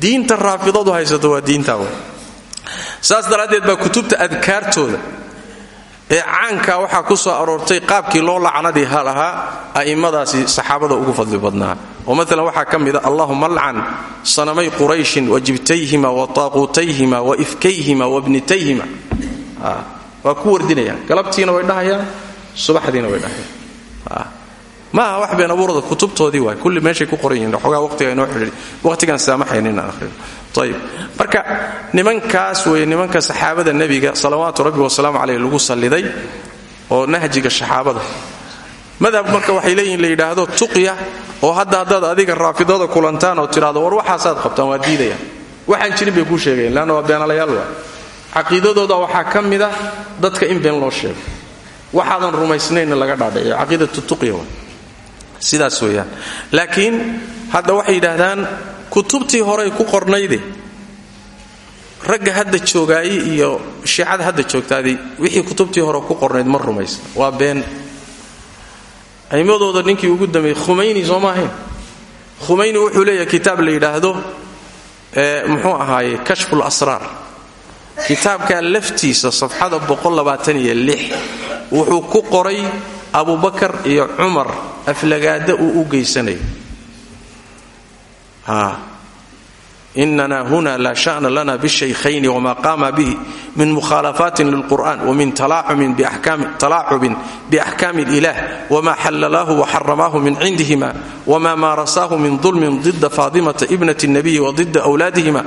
Diinta raafidadu haysato waa diintaaba saas daraaddeed baa kutubta adkaartooda ee caankaa waxaa ku soo aroortay qaabkii loo lacnadii hal ahaa a'immadaasi saxaabada ugu fadli badnaa. Oo maalan waxaa ka mida allahuma lcan sanamay qurayshin wajibtayhima wa taaquutayhima wa ifkayhima wabnitayhima waa ku wardinayaan galabtiina way dhahayaan subaxdiina way dhahayaan maaha wax been abuurada kutubtoodii waay. Kulli meeshay ku qoran yihiin. Xoogaa waqtiga inoo xidhiidhi waqtigaan saamaxayn inaan akhrino ayib marka nimankaas weeye nimanka saxaabada nebiga salawaatu rabbi wasalaamu caleyh lagu salliday oo nahjiga saxaabada madhab marka waxay leeyihiin la yidhaahdo tuqya oo hadda haddaad adiga raafidada kulantaan oo tidhahdo war waxaasaad qabtaan waa diidayaan waxaan jirin bay kuu sheegayan leanna waa beenalayaal waa caqiidadooda waxaa ka mida dadka in been loo sheego waxaadan rumaysnaynna laga dhaadhiciyo caqiidatu tuqya sidaas weeyaan. Laakiin hadda waxay yidhaahdaan kutubtii horey ku qornayde. Ragga hadda joogaaye iyo shiicada hadda joogtaadi wixii kutubtii hore ku qornayd ma rumaysna waa been. Aimmadooda ninkii ugu dambeeyey khumayni soo maahayn khumayni wuxuu leeyahay kitaab la yidhaahdo muxuu ahaaye kashful asraar. Kitaabkaa laftiisa safxada wuxuu ku qoray abubakar iyo cumar aflagaada uu u geysanayo inana huna laa sha'na lana bishaykhayni wma qaama bihi min mukhaalafaatin lilqur'an wmin talaacubin biaxkaami اlilah wma xalalaahu waxaramaahu min cindihima wma maarasaahu min dulmin dida faadimata ibnat الnabiyi wadida wlaadihima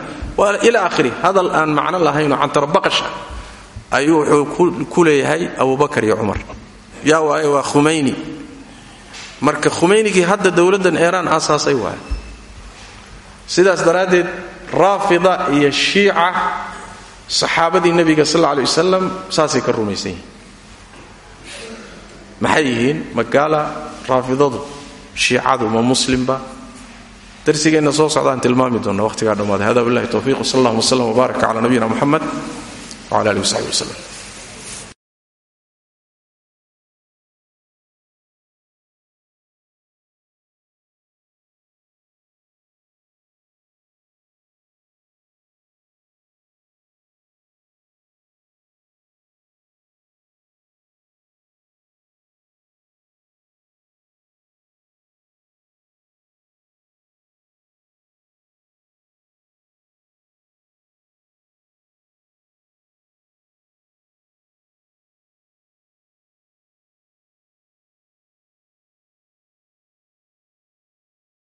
ila ahiri hadal aan macno lahaynoo cantarabaqasha ayuu wuxuu ku leeyahay abubakar iyo cumar. Yaa waaye waa khumayni. Marka khumaynigii hadda dowladdan eeraan aasaasay waay sidaas daraaddeed raafida iyo shiica saxaabadii nebiga sal alay wasalam saasay ka rumaysan yihiin. Maxay yihiin? Magaala raafidadu shiicadu ma muslimba? Soo socdaan tilmaami doonna waqhtigaa dhammaaday hada billahi towfiiq wsal allahuma wslam wbaarak cala nabiyina muxamed wcala alihi wsaxbi waslem